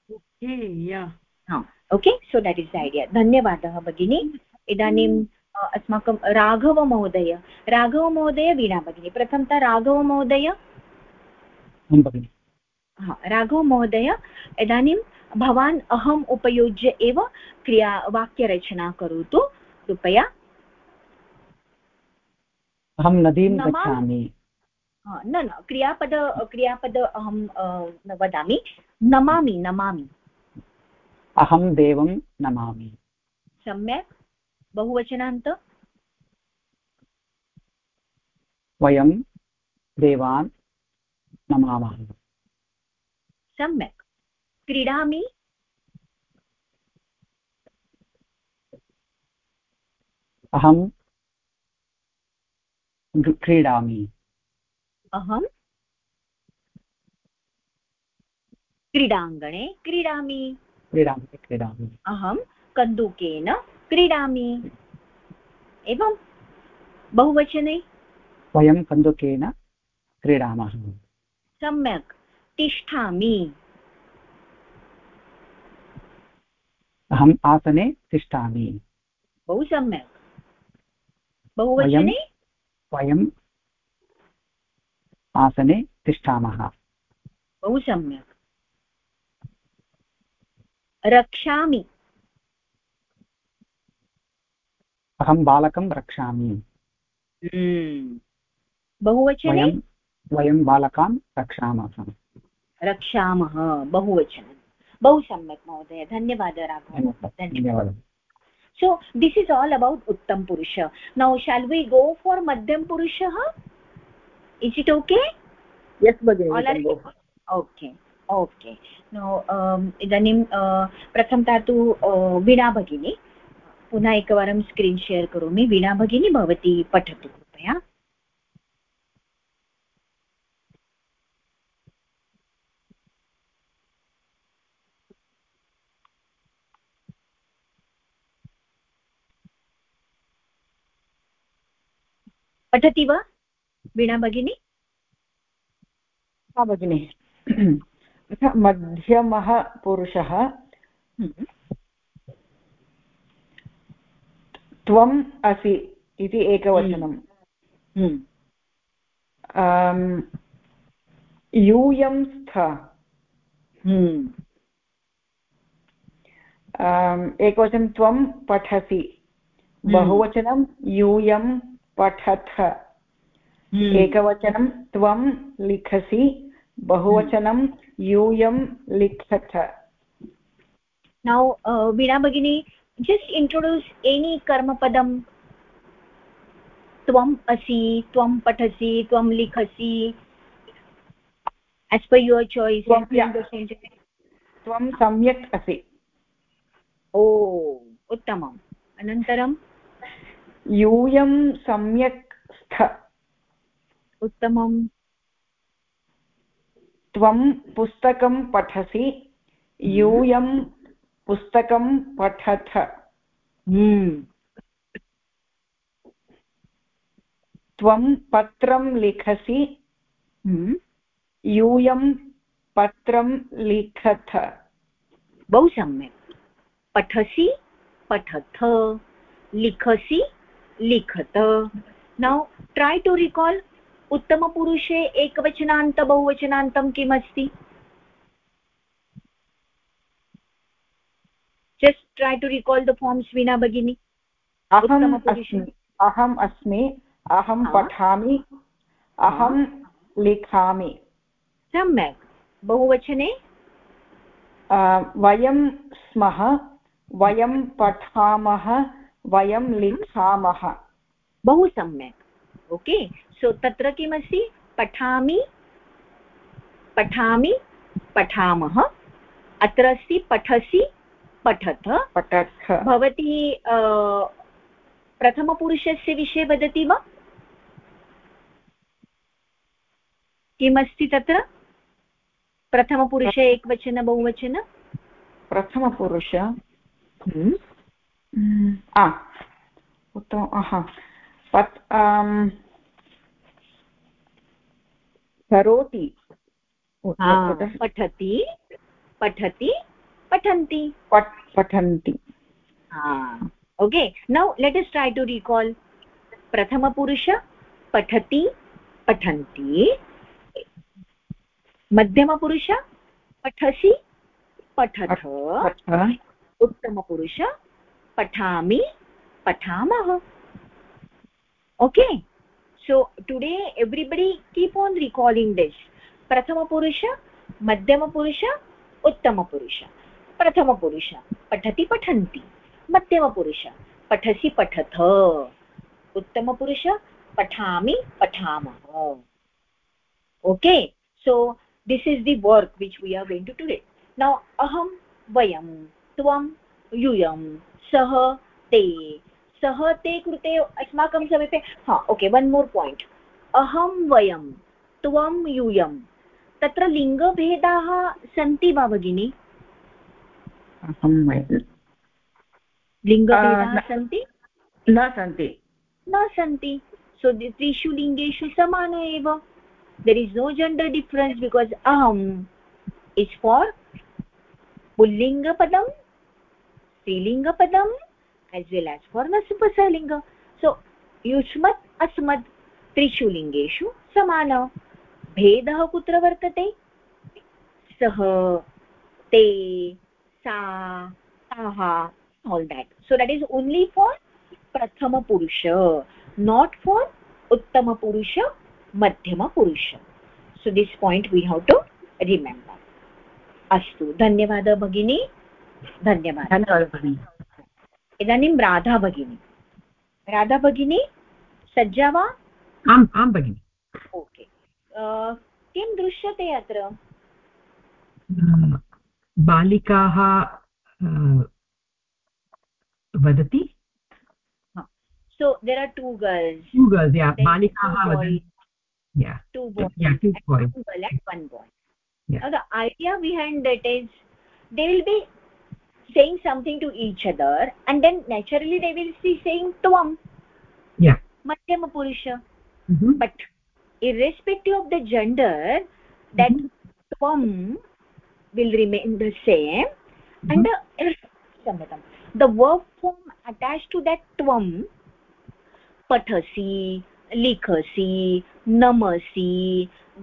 okay yeah ha okay so that is the idea. धन्यवादः भगिनी. इदानीम् अस्माकं राघवमहोदय राघवमहोदय वीणा भगिनी. प्रथमतः राघवमहोदय हा राघवमहोदय इदानीं भवान् अहम् उपयुज्य एव क्रिया वाक्यरचना करोतु. कृपया. अहं नदीं गच्छामि. न न क्रियापद क्रियापद अहं वदामि. नमामि नमामि. अहं देवं नमामि। सम्यक्। बहुवचनान्त। वयं देवान् नमामः। सम्यक्। क्रीडामि। अहं क्रीडामि। अहं क्रीडाङ्गणे क्रीडामि। क्रीडामि क्रीडामि। अहं कन्दुकेन क्रीडामि। एवं बहुवचने? वयं कन्दुकेन क्रीडामः। सम्यक्। तिष्ठामि। अहम् आसने तिष्ठामि। बहु सम्यक्। बहुवचने? वयम् आसने तिष्ठामः। बहु सम्यक्। रक्षामि। अहं बालकं रक्षामि। हम्म। बहुवचने? वयं, बालकान् रक्षामः। रक्षामः बहुवचनं। बहु सम्यक् महोदय धन्यवादः धन्यवादः। So this is all about उत्तम पुरुष। Now shall we go for मध्यम पुरुषः? Is it okay okay okay no um, इदानीं uh, प्रथमतः तु uh, वीणा भगिनी. पुनः एकवारं स्क्रीन् शेर् करोमि. वीणा भगिनी, भवती पठतु कृपया. पठति वा, वीणा भगिनी? भगिनी। मध्यमः पुरुषः। त्वम् असि इति एकवचनं हम्म। यूयं स्थ। एकवचनं त्वं पठसि बहुवचनं यूयं पठथ। एकवचनं त्वं लिखसि बहुवचनं यूयं लिखत। नौ uh, वीणा भगिनी जस्ट् इण्ट्रोड्यूस् एनी कर्मपदं. त्वम् असि त्वं पठसि त्वं लिखसि. एस् पर् युवर् चोयिस् त्वं सम्यक् असि। ओ उत्तमम्. अनन्तरं? यूयं सम्यक् स्थ। उत्तमं त्वं पुस्तकं पठसि यूयं पुस्तकं पठथ। हम्म। त्वं पत्रं लिखसि हम्म। यूयं पत्रं लिखथ। बहु सम्यक्। पठसि पठथ लिखसि लिखत। नौ ट्रै टु रिकाल् उत्तमपुरुषे एकवचनान्त बहुवचनान्तं किमस्ति? Just try to recall the forms Veena भगिनी अहम्। अस्मि अहम् अस्मि अहं। पठामि अहं लिखामि। सम्यक् बहुवचने? वयं स्मः वयं पठामः वयं लिखामः। बहु सम्यक्. ओके सो तत्र किमस्ति? पठामि पठामि पठामः। अत्र अस्ति पठसि पठथ। पठथ। भवती प्रथमपुरुषस्य विषये वदति वा? किमस्ति तत्र? प्रथमपुरुषे एकवचन बहुवचन? प्रथमपुरुष। हम्म. उत्तम पत् करोति। पठति पठति। पठन्ति। पठन्ति। ओके। नौ लेट् अस् ट्रै टु रिकाल्। प्रथमपुरुष पठति पठन्ति। मध्यमपुरुष पठसि पठथ। पठ- उत्तमपुरुष पठामि पठामः। okay so today everybody keep on recalling this प्रथमपुरुष मध्यमपुरुष उत्तमपुरुष प्रथमपुरुष पठति पठन्ति मध्यमपुरुष पठसि पठथ उत्तमपुरुष पठामि पठामः okay so this is the work which we are going to today now aham vayam tvam यूयं सः ते सः ते कृते अस्माकं समीपे। हा ओके वन् मोर् पायिण्ट् अहं वयं त्वं यूयं तत्र लिङ्गभेदाः सन्ति वा भगिनि? लिङ्गभेदाः सन्ति? न सन्ति। न सन्ति। सो त्रिषु लिङ्गेषु समान एव। There is no gender difference because अहम् इस् फार् पुल्लिङ्गपदं स्त्रीलिङ्गपदम् as well as for नसुपसलिङ्ग so युष्मत् अस्मत् त्रिषु लिङ्गेषु समान भेदः कुत्र वर्तते सः ते सा ताः that is only for prathama purusha not for uttama purusha madhyama purusha so this point we have to remember अस्तु धन्यवादः भगिनी धन्यवादः धन्यवादः भगिनि इदानीं राधा भगिनी। राधा भगिनी सज्जा वा? आम् आं भगिनि। ओके किं दृश्यते अत्र? बालिकाः वदति? So there are two girls two girls बालिकाः idea behind it is they will be saying something to each other and then naturally they will see saying tvam yeah madhyama purusha mm -hmm. but irrespective of the gender mm-hmm. that mm -hmm. tvam will remain the same mm -hmm. and the the verb form attached to that tvam pathasi likhasi namasi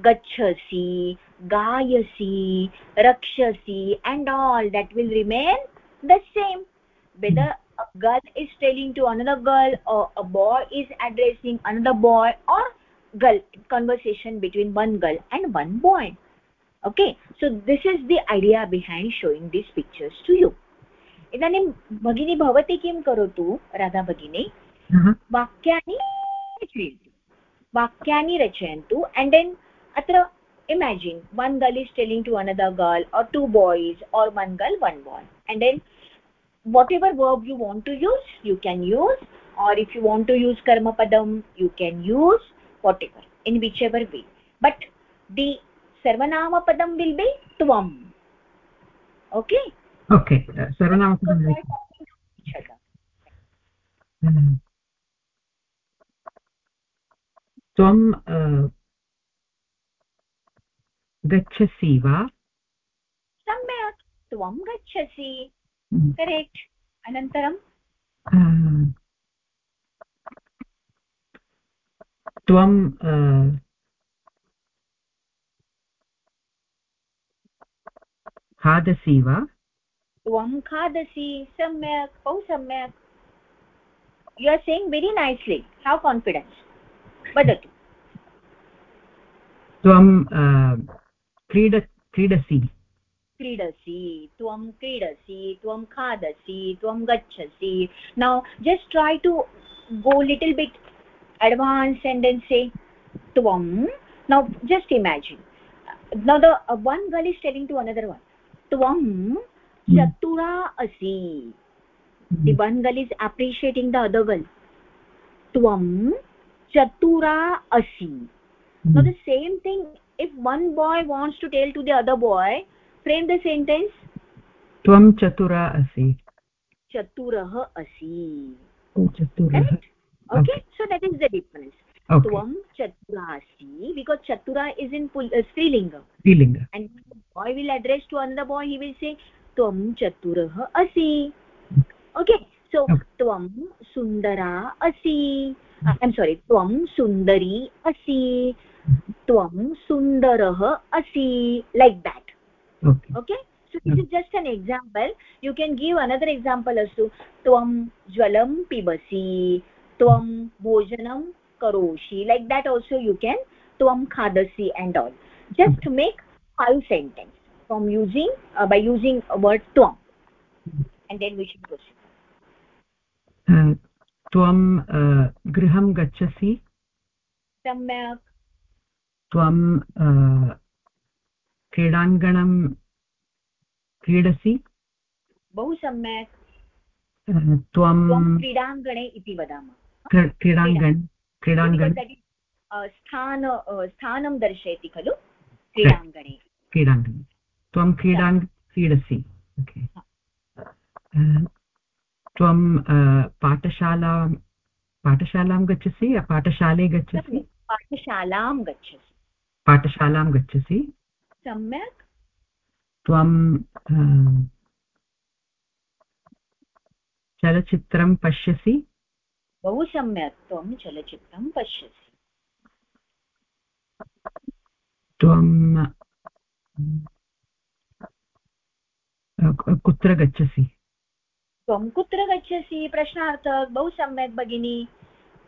gachhasi gayasi rakshasi and all that will remain the same whether a girl is telling to another girl or a boy is addressing another boy or girl conversation between one girl and one boy okay so this is the idea behind showing these pictures to you इदानीं भगिनी भवती किं करोतु राधा भगिनी वाक्यानि रचयन्तु वाक्यानि रचयन्तु and then अत्र imagine one girl is telling to another girl or two boys or one girl one boy. And then whatever verb you want to use you can use. Or if you want to use karma padam you can use whatever in whichever way. But the sarvanama padam will be tvam. Okay? Okay. Uh, sarvanamapadam त्वं गच्छसि वा? सम्यक् त्वं गच्छसि। Correct. अनन्तरं? त्वं खादसि वा? त्वं खादसि सम्यक् बहु सम्यक्। You are saying very nicely have confidence वदतु। त्वं क्रीड क्रीडसि। क्रीडसि त्वं क्रीडसि त्वं खादसि त्वं गच्छसि। Now just try to go little bit advance sentences त्वं। Now just imagine now the one girl is telling to another one त्वं चतुरा असि. The one girl is appreciating the other girl त्वं चतुरा असि. Now the same thing if one boy wants to tell to the other boy frame the sentence tvam chatura asi chaturah asi oh chaturah okay? so that is the difference okay. tvam chaturasi because chatura is in uh, strilinga strilinga and boy will address to another boy he will say tvam chaturah asi okay so tvam sundara asi uh, i'm sorry tvam sundari asi त्वं सुन्दरः असि like that okay so is is just an example you can give another example अस्तु त्वं ज्वलं पिबसि त्वं भोजनं करोषि like that also you can त्वं खादसि and all just make five sentence from using by using word त्वम् and then we should question त्वं uh, uh, गृहं गच्छसि? सम्यक्. त्वं क्रीडाङ्गणं क्रीडसि? बहु सम्यक्। त्वं क्रीडाङ्गणे इति वदामः। क्रीडाङ्गण क्रीडाङ्गण। स्थान स्थानं दर्शयति खलु? क्रीडाङ्गणे। क्रीडाङ्गणे। त्वं क्रीडाङ् क्रीडसि। त्वं पाठशाला पाठशालां गच्छसि पाठशाले गच्छसि? पाठशालां गच्छसि। पाठशालां गच्छसि। सम्यक्। त्वं चलच्चित्रं पश्यसि? बहु सम्यक् त्वं चलच्चित्रं पश्यसि। त्वं कुत्र गच्छसि? त्वं कुत्र गच्छसि? प्रश्नार्थक बहु सम्यक् भगिनी।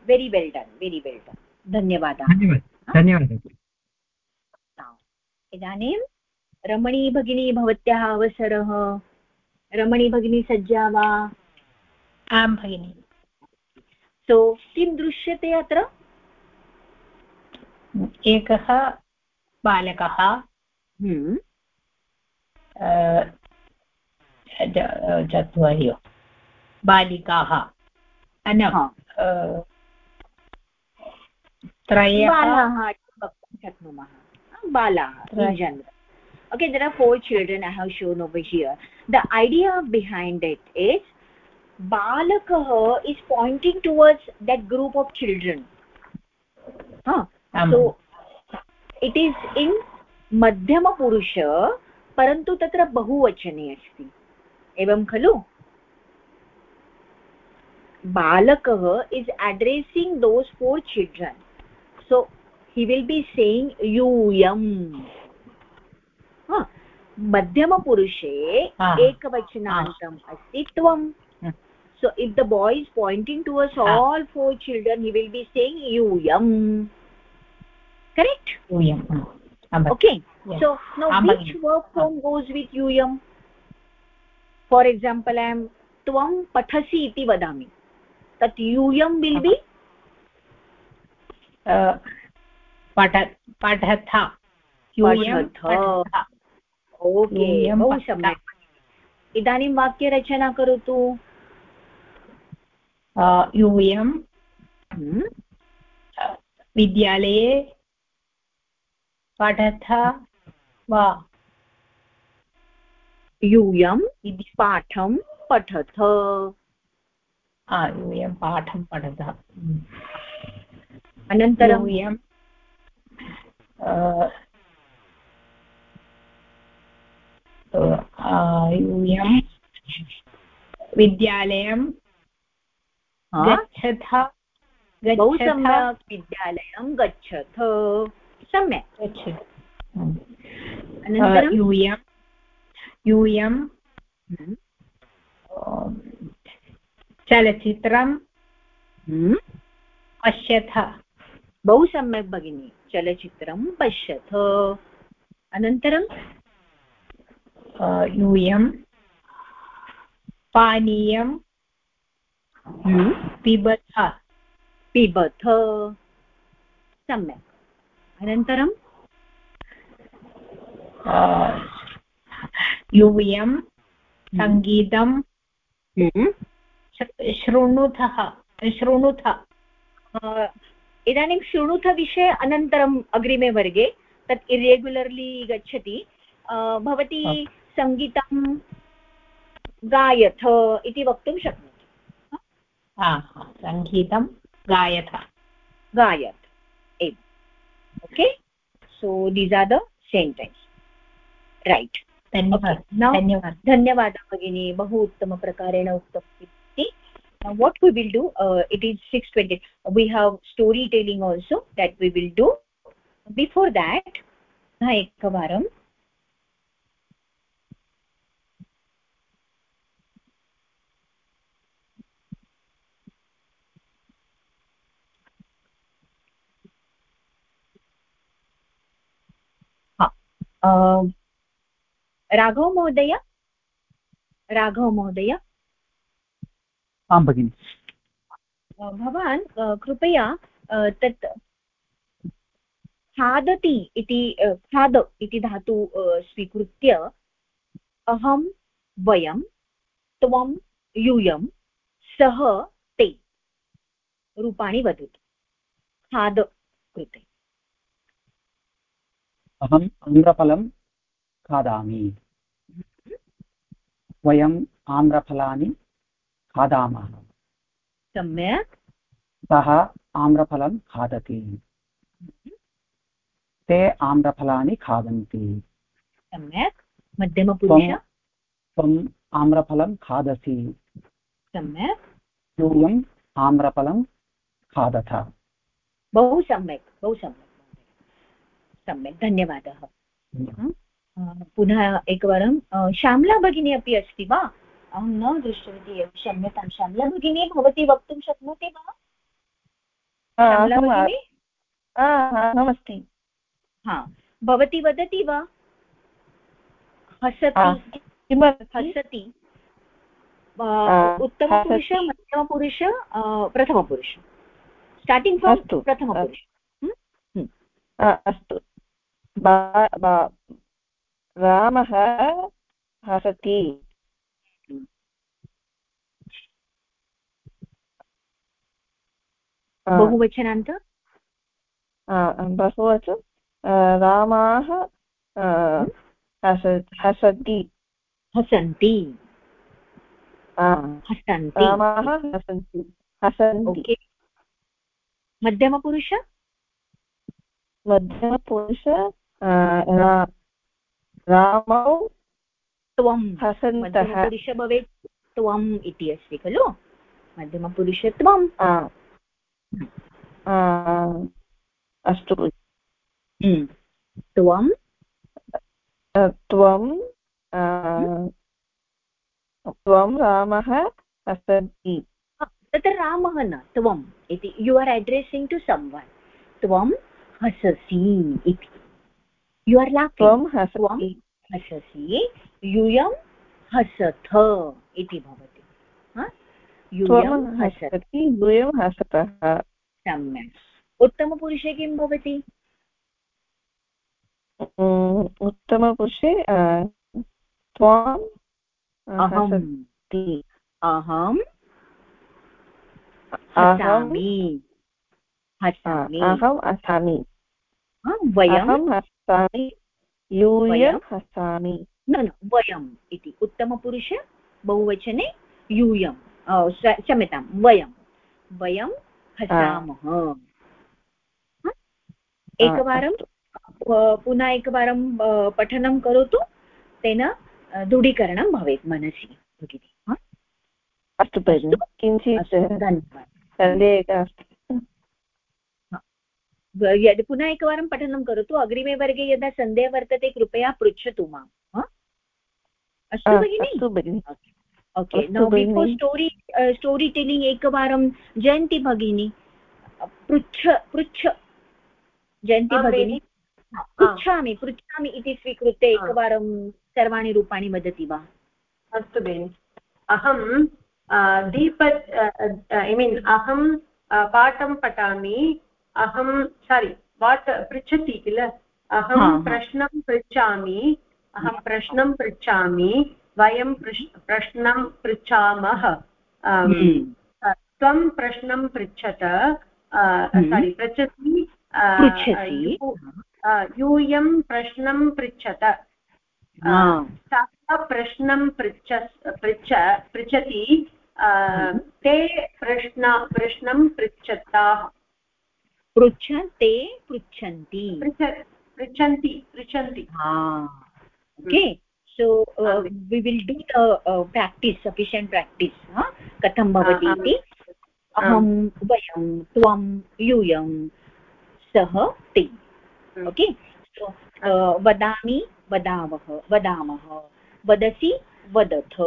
Very well done very well done धन्यवादः। धन्यवादः। धन्यवादः। इदानीं रमणी भगिनी भवत्याः अवसरः रमणी भगिनी सज्जा वा? आं भगिनि। सो किं दृश्यते अत्र? एकः बालकः। चत्वारि बालिकाः। न त्रयः बालाः वक्तुं शक्नुमः बालाः okay there are four children i have shown over here the idea behind it is balakah is pointing towards that group of children so it is in मध्यमपुरुष परन्तु तत्र बहुवचने अस्ति एवं खलु बालकः is addressing those four children so हि will be saying यूयम् मध्यमपुरुषे एकवचनान्तम् अस्ति त्वम् so if the boy is pointing towards ah. all four children he will be saying yuyam correct yuyam okay yes. so now Am which verb form goes with yuyam for example i am tvam pathasi iti vadami tat yuyam will be uh, Pathatha yuyam okay बहु सम्यक्। इदानीं वाक्यरचना करोतु। यूयं विद्यालये पठथ वा? यूयं पाठं पठथ। यूयं पाठं पठथ। अनन्तरं यूयं यूयं विद्यालयं गच्छथ बहु सम्यक् विद्यालयं गच्छथ। सम्यक्। गच्छथ यूयं यूयं हम्म। चलचित्रं हम्म। पश्यथ। बहु सम्यक् भगिनि। चलचित्रं पश्यथ अनन्तरं यूयं पानीयं। पिबथ पिबथ सम्यक् अनन्तरं यूयं सङ्गीतं। शृणुतः शृणुथ इदानीं शृणुथ विषये अनन्तरम् अग्रिमे वर्गे तत् इरेग्युलर्लि गच्छति। भवती सङ्गीतं गायथ इति वक्तुं शक्नोति। सङ्गीतं गायथ। गायत् एवम् okay? So these are the sentence right धन्यवादः। धन्यवादः। भगिनी। बहु उत्तमप्रकारेण उक्तम् इति what we will do uh, it is 620 we have storytelling also that we will do before that ekavaram Raghav महोदय राघव महोदय आं भगिनि। भवान् कृपया तत् खादति इति खाद इति धातु स्वीकृत्य अहं वयं त्वं यूयं सः ते रूपाणि वदतु। खाद कृते। अहम् आम्रफलं खादामि। वयम् आम्रफलानि खादामः। सम्यक्। सः आम्रफलं खादति। ते आम्रफलानि खादन्ति। सम्यक्। मध्यमपुरुष। त्वम् आम्रफलं खादसि। सम्यक्। यूयम् आम्रफलं खादथ। बहु सम्यक् बहु सम्यक्। सम्यक् धन्यवादः। पुनः एकवारं श्यामला भगिनी अपि अस्ति वा? अहं न दृष्टवती एव क्षम्यतां श्यामला भगिनी भवती वक्तुं शक्नोति वा? नमस्ते. हा भवती वदति वा? हसति। हसति। उत्तमपुरुष मध्यमपुरुष प्रथमपुरुष। स्टार्टिङ्ग् फ्रोम् प्रथमपुरुष। अस्तु। रामः हसति। बहुवचनान्त? बहुवच रामाः हसति हसन्ति। हसन्ति। रामाः हसन्ति। हसन्ति। मध्यमपुरुष? मध्यमपुरुष रामौ त्वं। हसन्तः। मध्यमपुरुष भवेत् त्वम् इति अस्ति खलु? मध्यमपुरुष आ, अस्तु हम्म। त्वं? त्वं त्वं रामः हसति तत्र रामः न त्वम् इति। यु आर् अड्रेसिङ्ग् टु सम्वन् त्वं हससि इति। यु आर् लाफिङ्ग् त्वं हससि यूयं हसथ इति भवति। हसति द्वयं हसतः। सम्यक्। उत्तमपुरुषे किं भवति? उत्तमपुरुषे त्वां अ, अहम्। अहं अहं हसामि। अहम् हसामि। वयं हसामि यूयं हसामि। न न वयम् इति। उत्तमपुरुष बहुवचने यूयं स- क्षम्यतां वयं। वयं हसामः? एकवारं पुनः एकवारं पठनं करोतु। तेन दृढीकरणं भवेत् मनसि भगिनि। अस्तु भगिनि किञ्चित् धन्यवादः। यद् पुनः एकवारं पठनं करोतु अग्रिमे वर्गे यदा सन्देहः वर्तते कृपया पृच्छतु माँ हा? अस्तु भगिनि? अस्तु भगिनि। Okay now before. Story story telling एकवारं जयन्ति भगिनी। पृच्छ पृच्छ। जयन्ति भगिनी। पृच्छामि पृच्छामि इति स्वीकृत्य एकवारं सर्वाणि रूपाणि वदति वा? अस्तु बेनि अहं दीप ऐ मीन् अहं पाठं पठामि। अहं सारि वाट् पृच्छति किल? अहं। प्रश्नं पृच्छामि। अहं प्रश्नं पृच्छामि। वयं प्रश्नं पृच्छामः अम्, हम्म। अ, त्वं प्रश्नं पृच्छत सारि पृच्छति अ, पृच्छसि यू- यूयं प्रश्नं पृच्छत सः प्रश्नं पृच्छ पृच्छ पृच्छति ते प्रश्न प्रश्नं पृच्छताः। पृच्छ ते पृच्छन्ति। पृच्छ पृच्छन्ति पृच्छन्ति। Okay. So we will do the practice sufficient practice कथं भवति। इति अहं वयं त्वं यूयं सः ते। ओके सो वदामि वदामः वदामः वदसि वदथ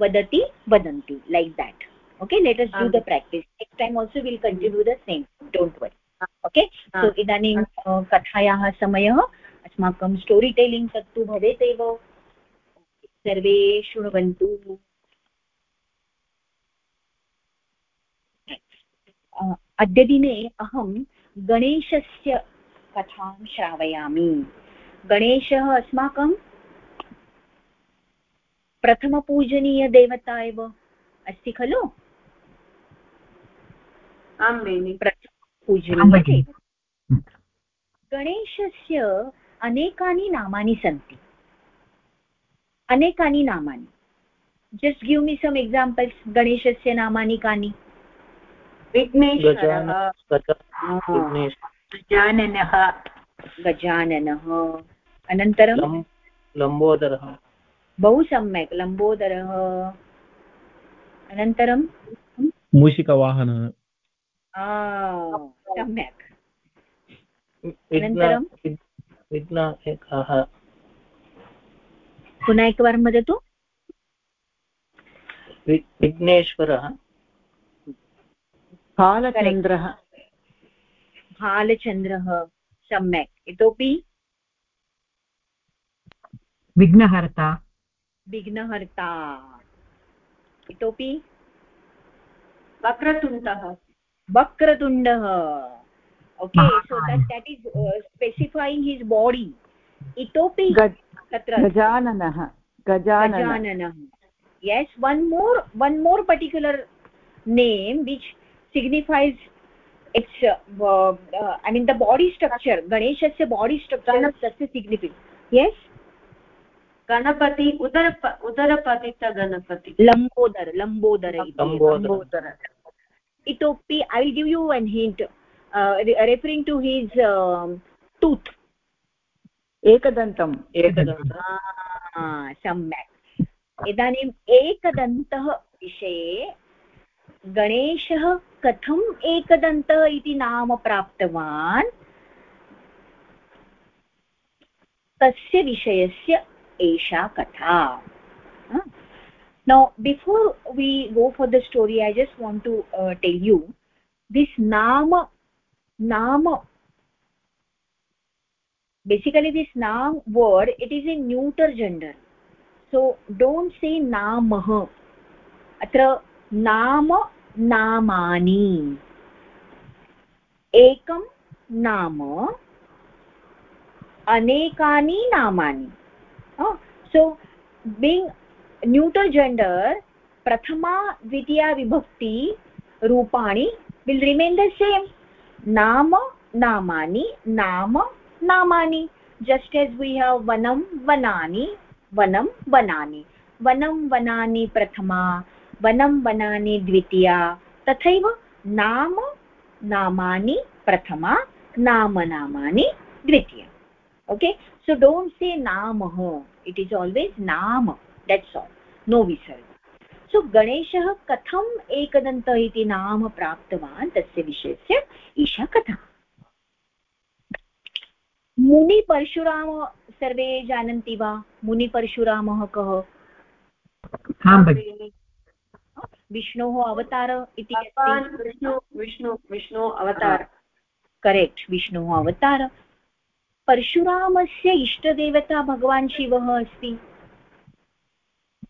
वदति वदन्ति like that okay? Let us do आम्। the practice. Next time also we'll continue the same. Don't worry. Okay? So इदानीं कथायाः समयः अस्माकं स्टोरि टेलिङ्ग् तत्तु भवेत् एव सर्वे शृण्वन्तु अद्यदिने अहं गणेशस्य कथां श्रावयामि। गणेशः अस्माकं प्रथमपूजनीयदेवता एव अस्ति खलु? आं बेनि। पूजनीयदेवता गणेशस्य अनेकानि नामानि सन्ति। अनेकानि नामानि। जस्ट् गिव् मी सम् एक्साम्पल्स् गणेशस्य नामानि कानि? विघ्नेश्वरः गजाननः गजाननः अनन्तरं? लम्बोदरः। बहु सम्यक्। लम्बोदरः। अनन्तरं? मूषिकवाहनः। सम्यक्। अनन्तरं? पुनः एकवारं वदतु विघ्नेश्वरः. बालचन्द्रः भालचन्द्रः सम्यक्. इतोपि विघ्नहर्ता. विघ्नहर्ता. इतोपि वक्रतुण्डः. वक्रतुण्डः. Okay so that is specifying his body इतोपि गज- तत्र गजाननः गजाननः। Yes one more one more particular name which signifies it's I mean the body structure गणेशस्य बाडि स्ट्रक्चर् तस्य सिग्निफि यस् गणपति उदर उदरपतित गणपति लम्बोदर लम्बोदर इतोपि I will give you an hint referring to his tooth एकदन्तम्। एकदन्तम्। सम्यक्। इदानीम् एकदन्तः विषये गणेशः कथम् एकदन्तः इति नाम प्राप्तवान्? तस्य विषयस्य एषा कथा। now before we go for the story i just want to uh, tell you this nama nama basically this nam word it is in neuter gender so don't say namah atra नाम नामानि एकं नाम अनेकानि नामानि so being neuter gender प्रथमा द्वितीया विभक्ति रूपाणि will remain the same नाम नामानि नाम नामानि जस्ट् एस् वी हव् वनं वनानि वनं वनानि वनं वनानि प्रथमा वनं वनानि द्वितीया तथैव नाम नामानि प्रथमा नाम नामानि द्वितीया okay? So, don't say namah it is always naam that's all. No विसर्ग सो गणेशः कथम् एकदन्तः इति नाम प्राप्तवान् तस्य विषयस्य ईशा कथा मुनिपरशुराम सर्वे जानन्ति वा? मुनिपरशुरामः कः? विष्णोः अवतार इति विष्णु विष्णु विष्णु अवतार। करेक्ट् विष्णोः अवतार। परशुरामस्य इष्टदेवता भगवान् शिवः अस्ति।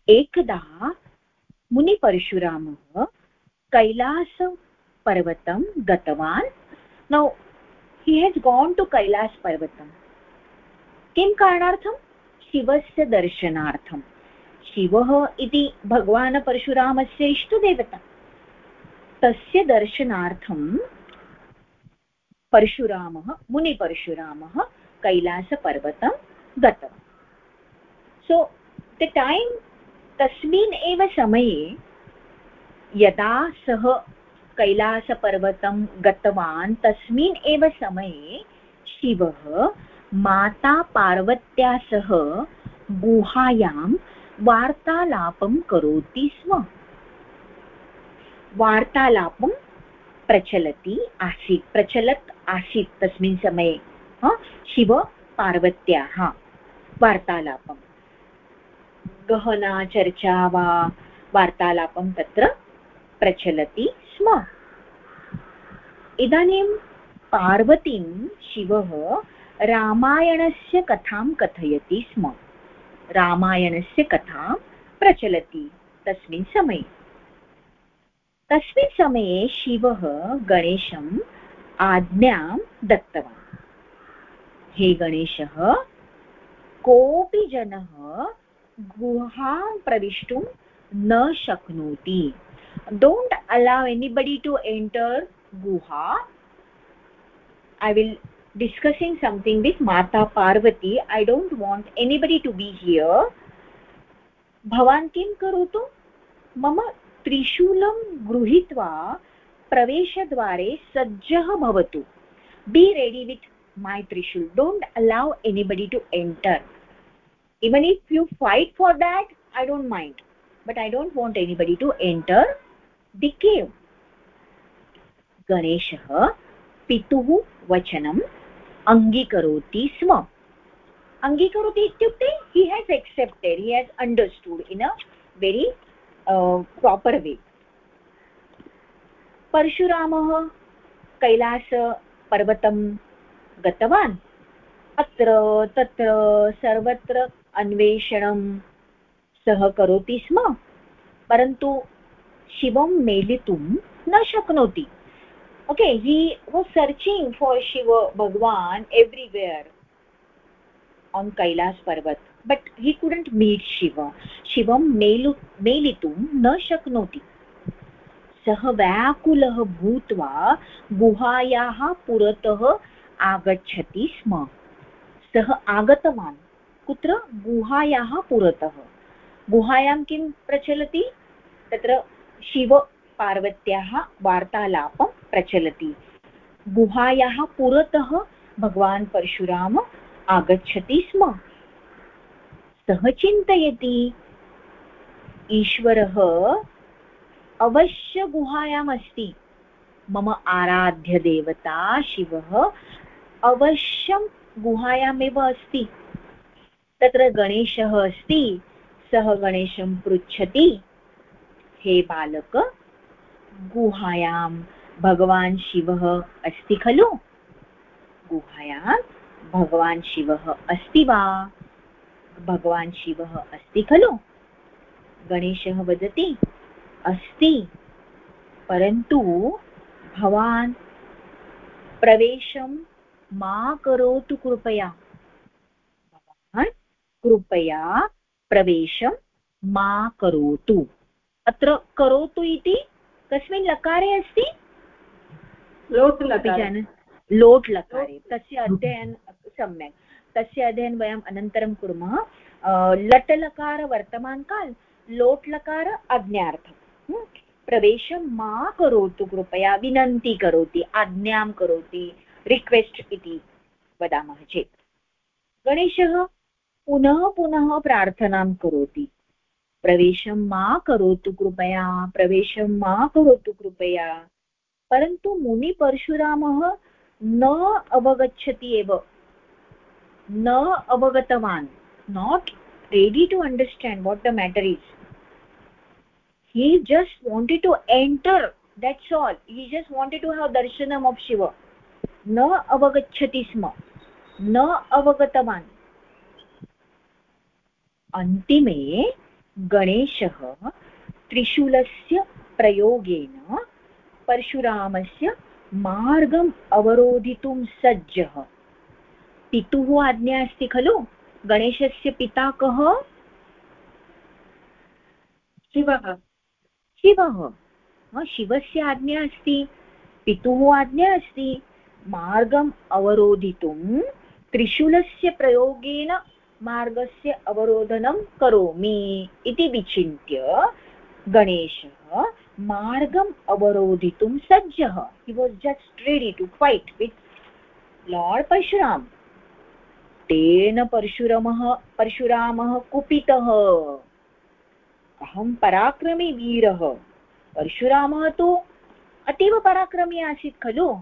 एकदा मुनिपरशुरामः कैलासपर्वतं गतवान्। नौ हि हेस् गान् टु कैलासपर्वतं किं कारणार्थं? शिवस्य दर्शनार्थं. शिवः इति भगवान् परशुरामस्य इष्टदेवता. तस्य दर्शनार्थं परशुरामः मुनिपरशुरामः कैलासपर्वतं गतवान्. सो द टैम् तस्मिन् एव समये यदा सः कैलासपर्वतं गतवान्, तस्मिन् एव समये शिवः माता पार्वत्या सह गुहायां वार्तालापं करोति स्म। वार्तालापं प्रचलति आसीत् प्रचलत् आसीत् तस्मिन् समये शिव पार्वत्याः वार्तालापम् गहना चर्चा वा वार्तालापं तत्र प्रचलति। स्म। इदानीं पार्वतीं शिवः रामायणस्य कथां कथयति स्म। रामायणस्य कथा प्रचलति तस्मिन् समये। तस्मिन् समये शिवः गणेशम् आज्ञां दत्तवान्। हे गणेशः, कोऽपि जनः गुहां प्रविष्टुं न शक्नोति। Don't allow anybody to enter guha i will discussing something with mata parvati i don't want anybody to be here भवान् किं करोतु मम त्रिशूलं गृहीत्वा प्रवेशद्वारे सज्जः भवतु B ready with my Trishul don't allow anybody to enter even if you fight for that i don't mind but i don't want anybody to enter cave गणेशः पितुः वचनम् अङ्गीकरोति स्म। अङ्गीकरोति इत्युक्ते he has accepted he has understood in a very proper way परशुरामः कैलासपर्वतं गतवान्। अत्र तत्र सर्वत्र अन्वेषणं सः करोति स्म। परन्तु शिवं मेलितुं न शक्नोति. ओके हि वास् सर्चिङ्ग् फार् शिव भगवान् एव्रिवेर् आन् कैलास् पर्वत् बट् हि कुडण्ट् मीट् शिव शिवं मेलु मेलितुं न शक्नोति सः व्याकुलः भूत्वा गुहायाः पुरतः आगच्छति स्म सः आगतवान् कुत्र गुहायाः पुरतः गुहायां किं प्रचलति तत्र शिवपार्वत्याः वार्तालापं प्रचलति। गुहायाः पुरतः भगवान् परशुराम आगच्छति स्म। सः चिन्तयति, ईश्वरः, अवश्य गुहायाम् मम आराध्यदेवता शिवः अवश्यं गुहायामेव अस्ति। तत्र गणेशः अस्ति, सः गणेशं पृच्छति हे बालक गुहायां भगवान् शिवः अस्ति खलु? गुहायां भगवान् शिवः अस्ति वा? भगवान् शिवः अस्ति खलु? गणेशः वदति, अस्ति, परन्तु भवान् प्रवेशं मा करोतु कृपया। भवान् कृपया प्रवेशं मा करोतु। अत्र करोतु इति? कस्मिन् लकारे अस्ति? लोट् जान। लोट् लकारे। तस्य अध्ययन सम्यक्। तस्य अध्ययनं वयम् अनन्तरं कुर्मः। लट् लकार वर्तमानकाल लोट् लकार आज्ञार्थं प्रवेशं मा करोतु कृपया विनन्ति करोति आज्ञां करोति रिक्वेस्ट् इति वदामः चेत्। गणेशः पुनः पुनः प्रार्थनां करोति। प्रवेशं मा करोतु कृपया, प्रवेशं मा करोतु कृपया। परन्तु मुनिपरशुरामः न अवगच्छति एव। न अवगतवान्। Not ready to understand what the matter is he just wanted to enter, that's all. He just wanted to have darshanam of shiva. न अवगच्छति स्म। न अवगतवान्। अन्तिमे गणेशः त्रिशूलस्य प्रयोगेन परशुरामस्य मार्गम् अवरोधितुं सज्जः। पितुः आज्ञा अस्ति खलु? गणेशस्य पिता कः? शिवः। शिवः। शिवस्य आज्ञा अस्ति। पितुः आज्ञा अस्ति। मार्गम् अवरोधितुं त्रिशूलस्य प्रयोगेन मार्गस्य अवरोधनं करोमि इति विचिन्त्य गणेशः मार्गम् अवरोधितुं सज्जः. He was just ready to fight with lord Parashuram तेन परशुरामः परशुरामः कुपितः. अहं पराक्रमी वीरः. परशुरामः तु अतीव पराक्रमी आसीत् खलु?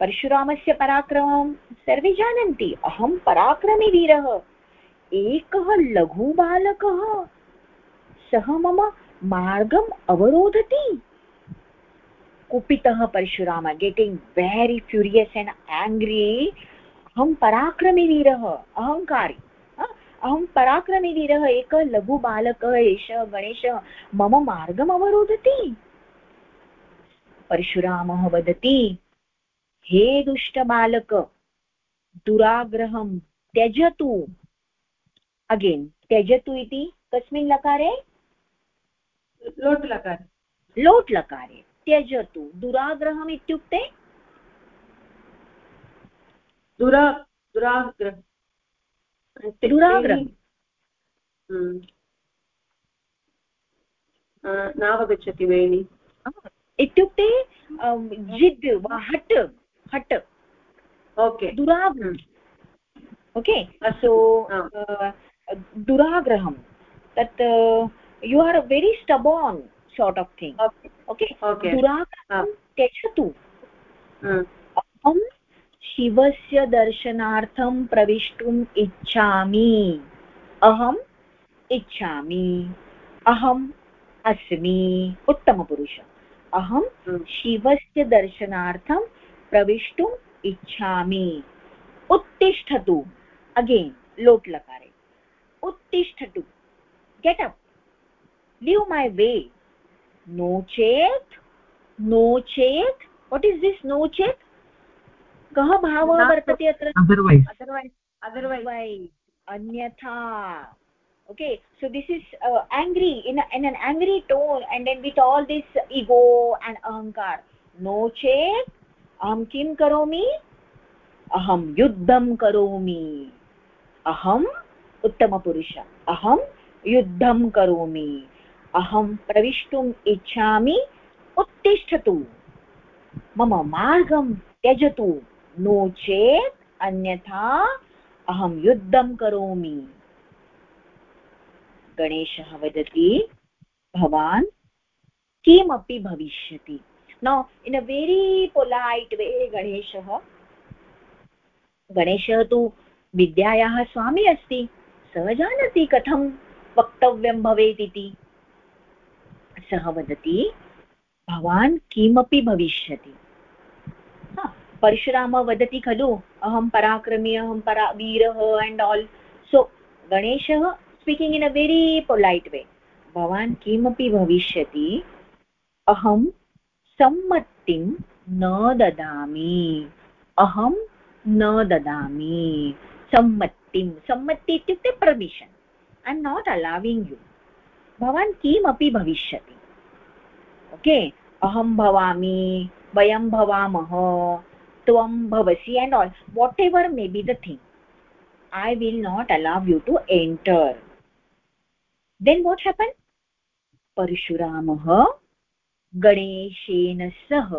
परशुरामस्य पराक्रमं सर्वे जानन्ति, अहं पराक्रमी वीरः। एकः लघुबालकः सः मम मार्गम् अवरोधति। कुपितः Parashuram getting very furious and angry अहं पराक्रमी वीरः अहङ्कारी अहं पराक्रमी वीरः, एकः लघुबालकः एषः गणेशः, मम मार्गम् अवरोधति। परशुरामः वदति हे दुष्टबालक दुराग्रहं त्यजतु. अगेन् त्यजतु इति कस्मिन् लकारे? लोट् लकारे। लोट् लकारे त्यजतु. दुराग्रहम् इत्युक्ते? दुरा दुराग्रह। दुराग्रहम् हम्म। नावगच्छति बेनि इत्युक्ते जिद् वा हट्। हट् ओके। दुराग्रहम् ओके? सो दुराग्रहं। तत् you are very stubborn sort of thing okay. दुराग्रहं त्यजतु। अहं शिवस्य दर्शनार्थं प्रविष्टुम् इच्छामि। अहम् इच्छामि। अहम् अस्मि। उत्तमपुरुष। अहं शिवस्य दर्शनार्थं प्रविष्टुम् इच्छामि। उत्तिष्ठतु। अगेन् लोट् लकारे। उत्तिष्ठतु। Get up leave my way no चेत् नो चेत् वट् इस् दिस् नो चेत् कः भावः वर्तते अत्र? अदर्वैस् अन्यथा। Okay so this is uh, angry. In, a, in an angry tone and then with all this ego and ahankar. No chet aham kim karomi aham yuddham karomi aham उत्तमपुरुष। अहं युद्धं करोमि। अहं प्रविष्टुम् इच्छामि। उत्तिष्ठतु। मम मार्गं त्यजतु। नो चेत् अन्यथा अहं युद्धं करोमि। गणेशः वदति, भवान् किमपि भविष्यति। Now in a very polite वे गणेशः गणेशः तु विद्यायाः स्वामी अस्ति सः जानाति कथं वक्तव्यं भवेत् इति सः वदति भवान् किमपि भविष्यति परशुरामः वदति खलु अहं पराक्रमी अहं परा वीरः एण्ड् आल् सो गणेशः speaking in a very polite way भवान् किमपि भविष्यति अहं सम्मतिं न ददामि। अहं न ददामि। सम्मतिं, सम्मति इत्युक्ते permission I am not allowing you भवान् किमपि भविष्यति। ओके अहं भवामि, वयं भवामः, त्वं भवसि and all whatever may be the thing I will not allow you to enter then what happen परशुरामः गणेशेन सह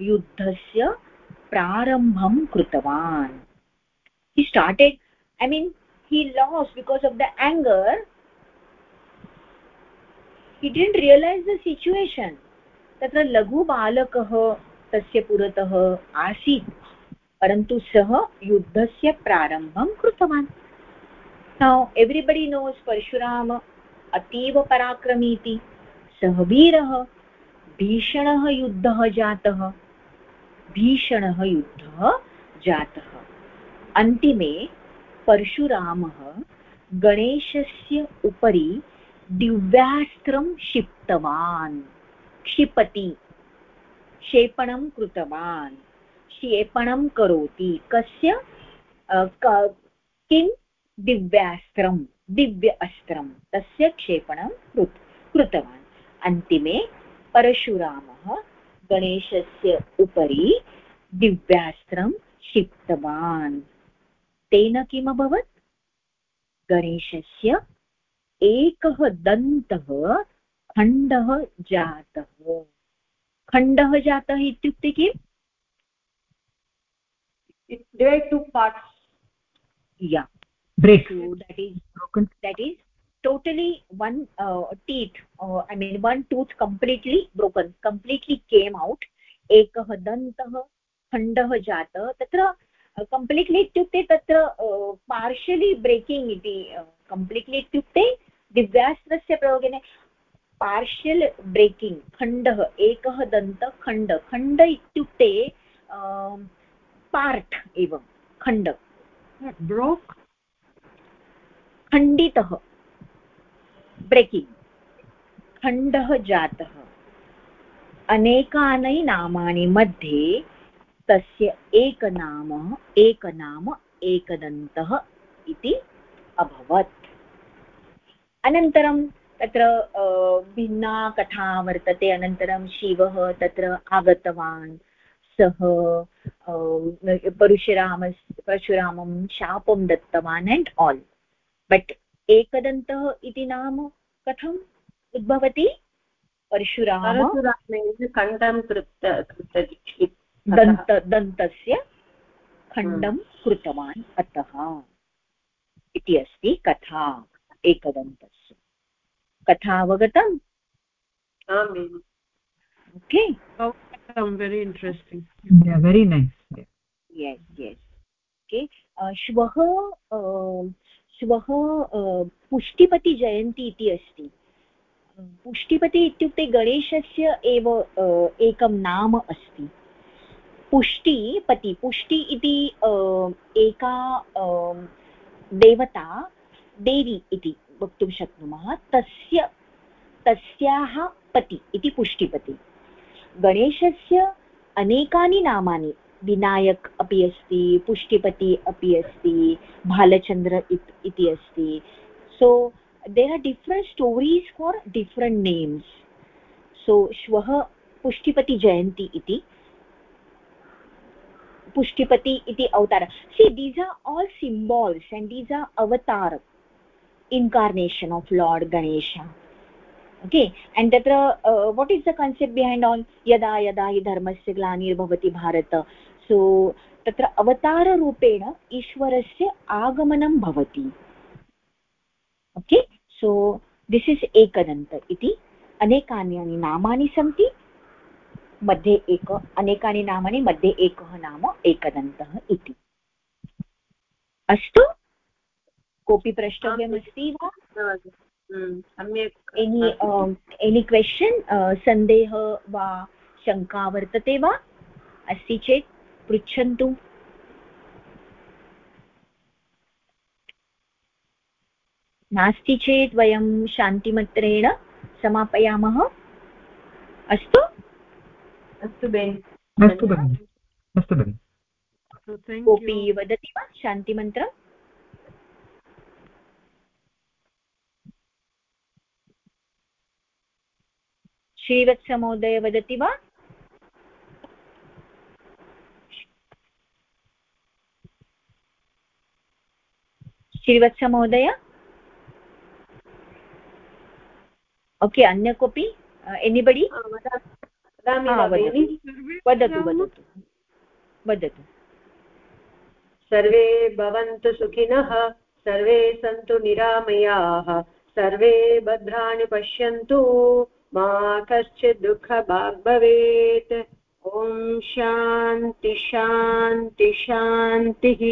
युद्धस्य प्रारम्भं कृतवान्। He started, i mean, he lost because of the anger. He didn't realize the situation. तत्र लघुबालकः तस्य पुरतः आसीत्, परन्तु सः युद्धस्य प्रारम्भं कृतवान्। नौ एव्रिबडि नोस् परशुराम अतीव पराक्रमी इति सः वीरः। भीषणः युद्धः जातः। भीषणः युद्धः जातः। अन्तिमे परशुरामः गणेशस्य उपरि दिव्यास्त्रं क्षिप्तवान्। क्षिपति। क्षेपणं कृतवान्। क्षेपणं करोति। कस्य? किं दिव्यास्त्रं। दिव्य अस्त्रं तस्य क्षेपणं कृतवान्। अन्तिमे परशुरामः गणेशस्य उपरि दिव्यास्त्रं क्षिप्तवान्। तेन किम् अभवत्? गणेशस्य एकः दन्तः खण्डः जातः। खण्डः जातः इत्युक्ते किम्? Divided two parts. Yeah. Break. So that is broken. That is totally one uh, teeth uh, i mean one tooth completely broken completely came out. एकः दन्तः खण्डः जातः. तत्र कम्प्लीट्लि इत्युक्ते तत्र पार्शलि ब्रेकिङ्ग् इति कम्प्लीट्लि इत्युक्ते दिव्यास्त्रस्य प्रयोगेन पार्शियल् ब्रेकिङ्ग् खण्डः एकः दन्त खण्ड खण्ड इत्युक्ते पार्ट् एवं खण्ड ब्रोक् खण्डितः ब्रेकिङ्ग् खण्डः जातः। अनेकानि नामानि मध्ये तस्य एकनाम एकनाम, एकदन्तः इति अभवत्। अनन्तरं तत्र भिन्ना कथा वर्तते। अनन्तरं शिवः तत्र आगतवान्। सः परशुराम, परशुरामं शापं दत्तवान् एण्ड् आल् बट् एकदन्तः इति नाम कथम् उद्भवति? परशुराम? खण्डं दन्त दन्तस्य खण्डं कृतवान्। अतः इति अस्ति कथा एकदन्तस्य। कथा अवगतम्? Okay. interesting. Yeah very nice. Yes yes. Okay श्वः श्वः पुष्टिपतिजयन्ती इति अस्ति। पुष्टिपति इत्युक्ते गणेशस्य एव एकं नाम अस्ति। पुष्टिपति पुष्टि इति एका देवता देवी इति वक्तुं शक्नुमः। तस्य तस्याः पति इति पुष्टिपति। गणेशस्य अनेकानि नामानि विनायक् अपि अस्ति, पुष्टिपति अपि अस्ति भालचन्द्र इति अस्ति. So there are different stories for different names so श्वः पुष्टिपतिजयन्ती इति, पुष्टिपति इति अवतार. See these are all symbols and these are avatar incarnation of lord Ganesha okay and तत्र what is the concept behind all यदा यदा हि धर्मस्य ग्लानिर्भवति भारत सो तत्र अवताररूपेण ईश्वरस्य आगमनं भवति। Okay? So this is Ekadanta इति। अनेकानि नामानि सन्ति मध्ये एक अनेकानि नामानि मध्ये एकः नाम एकदन्तः इति। अस्तु? कोऽपि प्रष्टव्यमस्ति वा? सम्यक्। एनि एनि क्वेश्चन् सन्देहः वा शङ्का वर्तते वा? अस्ति चेत् पृच्छन्तु। नास्ति चेत् वयं शान्तिमन्त्रेण समापयामः। अस्तु? अस्तु बेन्। अस्तु भगिनि। अस्तु भगिनि। कोऽपि वदति वा? शान्तिमन्त्रम्? श्रीवत्समहोदय वदति वा? श्रीवत्समहोदय ओके अन्य कोऽपि? एनिबडि वदतु। वदतु वदतु। सर्वे भवन्तु सुखिनः सर्वे सन्तु निरामयाः सर्वे भद्राणि पश्यन्तु मा कश्चित् दुःखभाग् भवेत्। ॐ शान्ति शान्ति शान्तिः।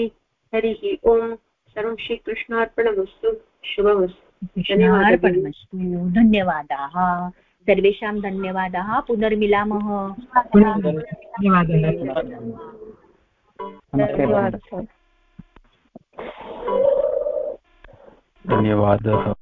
हरिः ॐ सर्वं श्रीकृष्णार्पणमस्तु शुभमस्तु। कृष्णार्पणमस्तु धन्यवादाः। सर्वेषां धन्यवादाः। पुनर्मिलामः। धन्यवादः। धन्यवादः।